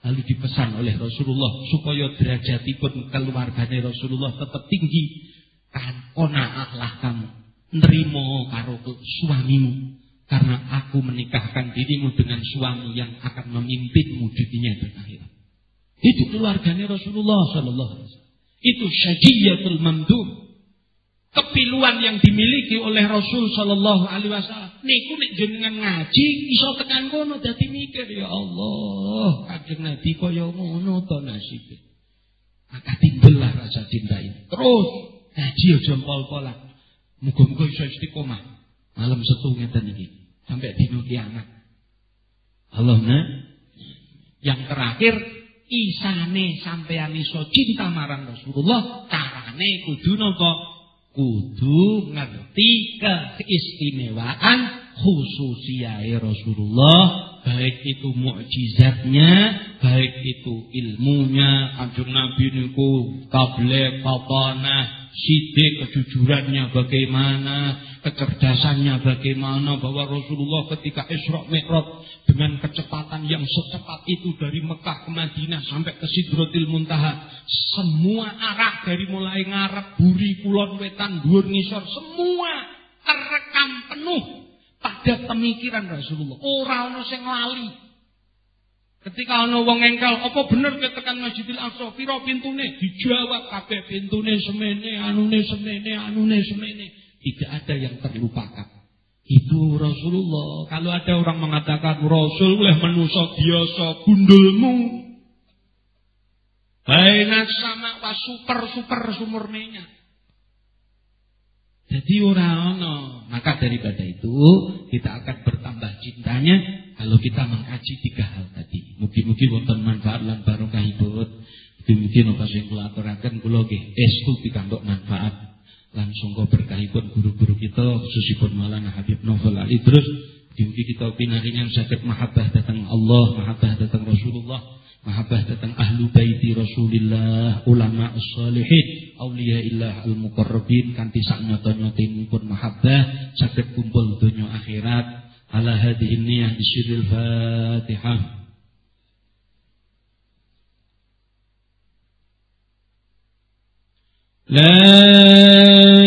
Lalu dipesan oleh Rasulullah supaya derajatipun keluarganya Rasulullah tetap tinggi. Kan konaahlah kamu. Nerimo karo suamimu. Karena aku menikahkan dirimu dengan suami yang akan memimpinmu dunia dan akhirat. Itu keluarganya Rasulullah Sallallahu Alaihi Wasallam. Itu syajiyatul mamduh kepiluan yang dimiliki oleh Rasul Shallallahu Alaihi Wasallam. Niku nek jenengan ngaji iso tekan kono dadi mikir ya Allah, kanjeng Nabi kaya ngono to nasibe. Maka timbullah rasa cinta ini. Terus ngaji aja pol-polan. Muga-muga iso istiqomah. Malam setu ngeten iki sampai dino kiamat. Allahumma yang terakhir isane sampeyan iso cinta marang Rasulullah carane kudu napa kudu ngerti keistimewaan khususiyai Rasulullah baik itu mukjizatnya baik itu ilmunya. Kanjeng Nabi niku tabligh papanah sidik kejujurannya bagaimana kecerdasannya bagaimana bahwa Rasulullah ketika Isra Mi'raj dengan kecepatan yang secepat itu dari Mekah ke Madinah sampai ke Sidratil Muntaha semua arah dari mulai ngarep buri kulon wetan dhuwur ngisor semua terekam penuh pada pemikiran Rasulullah ora ana sing lali Ketika ana wong engkel, apa bener ketekan Masjidil Aqsa? Pira pintune? Dijawab kabeh pintune semene, anune semene, anune semene. Tidak ada yang terlupakan. Itu Rasulullah. Kalau ada orang mengatakan Rasul oleh manusia biasa bundulmu. Baina sama wa super super sumurninya. Jadi orang. Maka daripada itu kita akan bertambah cintanya kalau kita mengkaji tiga hal tadi. Mungkin-mungkin wonten manfaat lan barokahipun. Mungkin apa sing kula aturaken kula nggih estu pikantuk manfaat langsung kau berkahipun guru-guru kita khususipun Maulana Habib Novel Ali terus diuji kita pinarin yang sakit mahabbah datang Allah mahabbah datang Rasulullah mahabbah datang ahlu baiti Rasulillah ulama salihin aulia illah al-mukarrabin kanti sak nyata-nyatine pun mahabbah sakit kumpul dunia akhirat. Ala ini niyah bisyiril fatihah. لا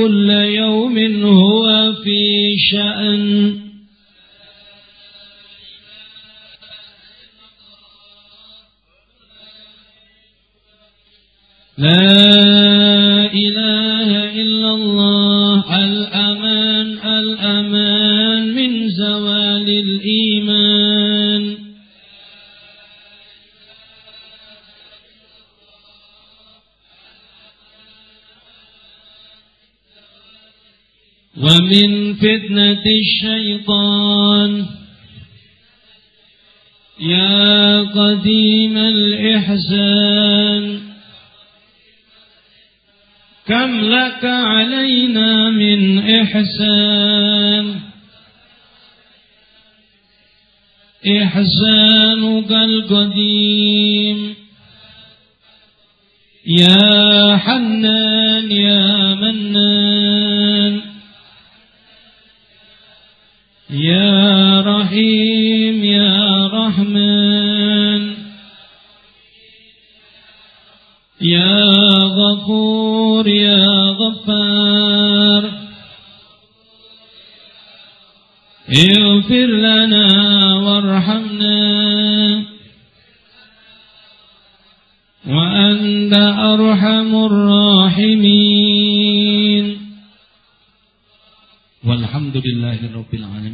كل يوم هو في شأن. لا ومن فتنة الشيطان. يا قديم الإحسان كم لك علينا من إحسان؟ إحسانك القديم. يا حنان يا منان رحيم يا رحمن. يا غفور يا غفار. اغفر لنا وارحمنا. وأنت أرحم الراحمين. والحمد لله رب العالمين.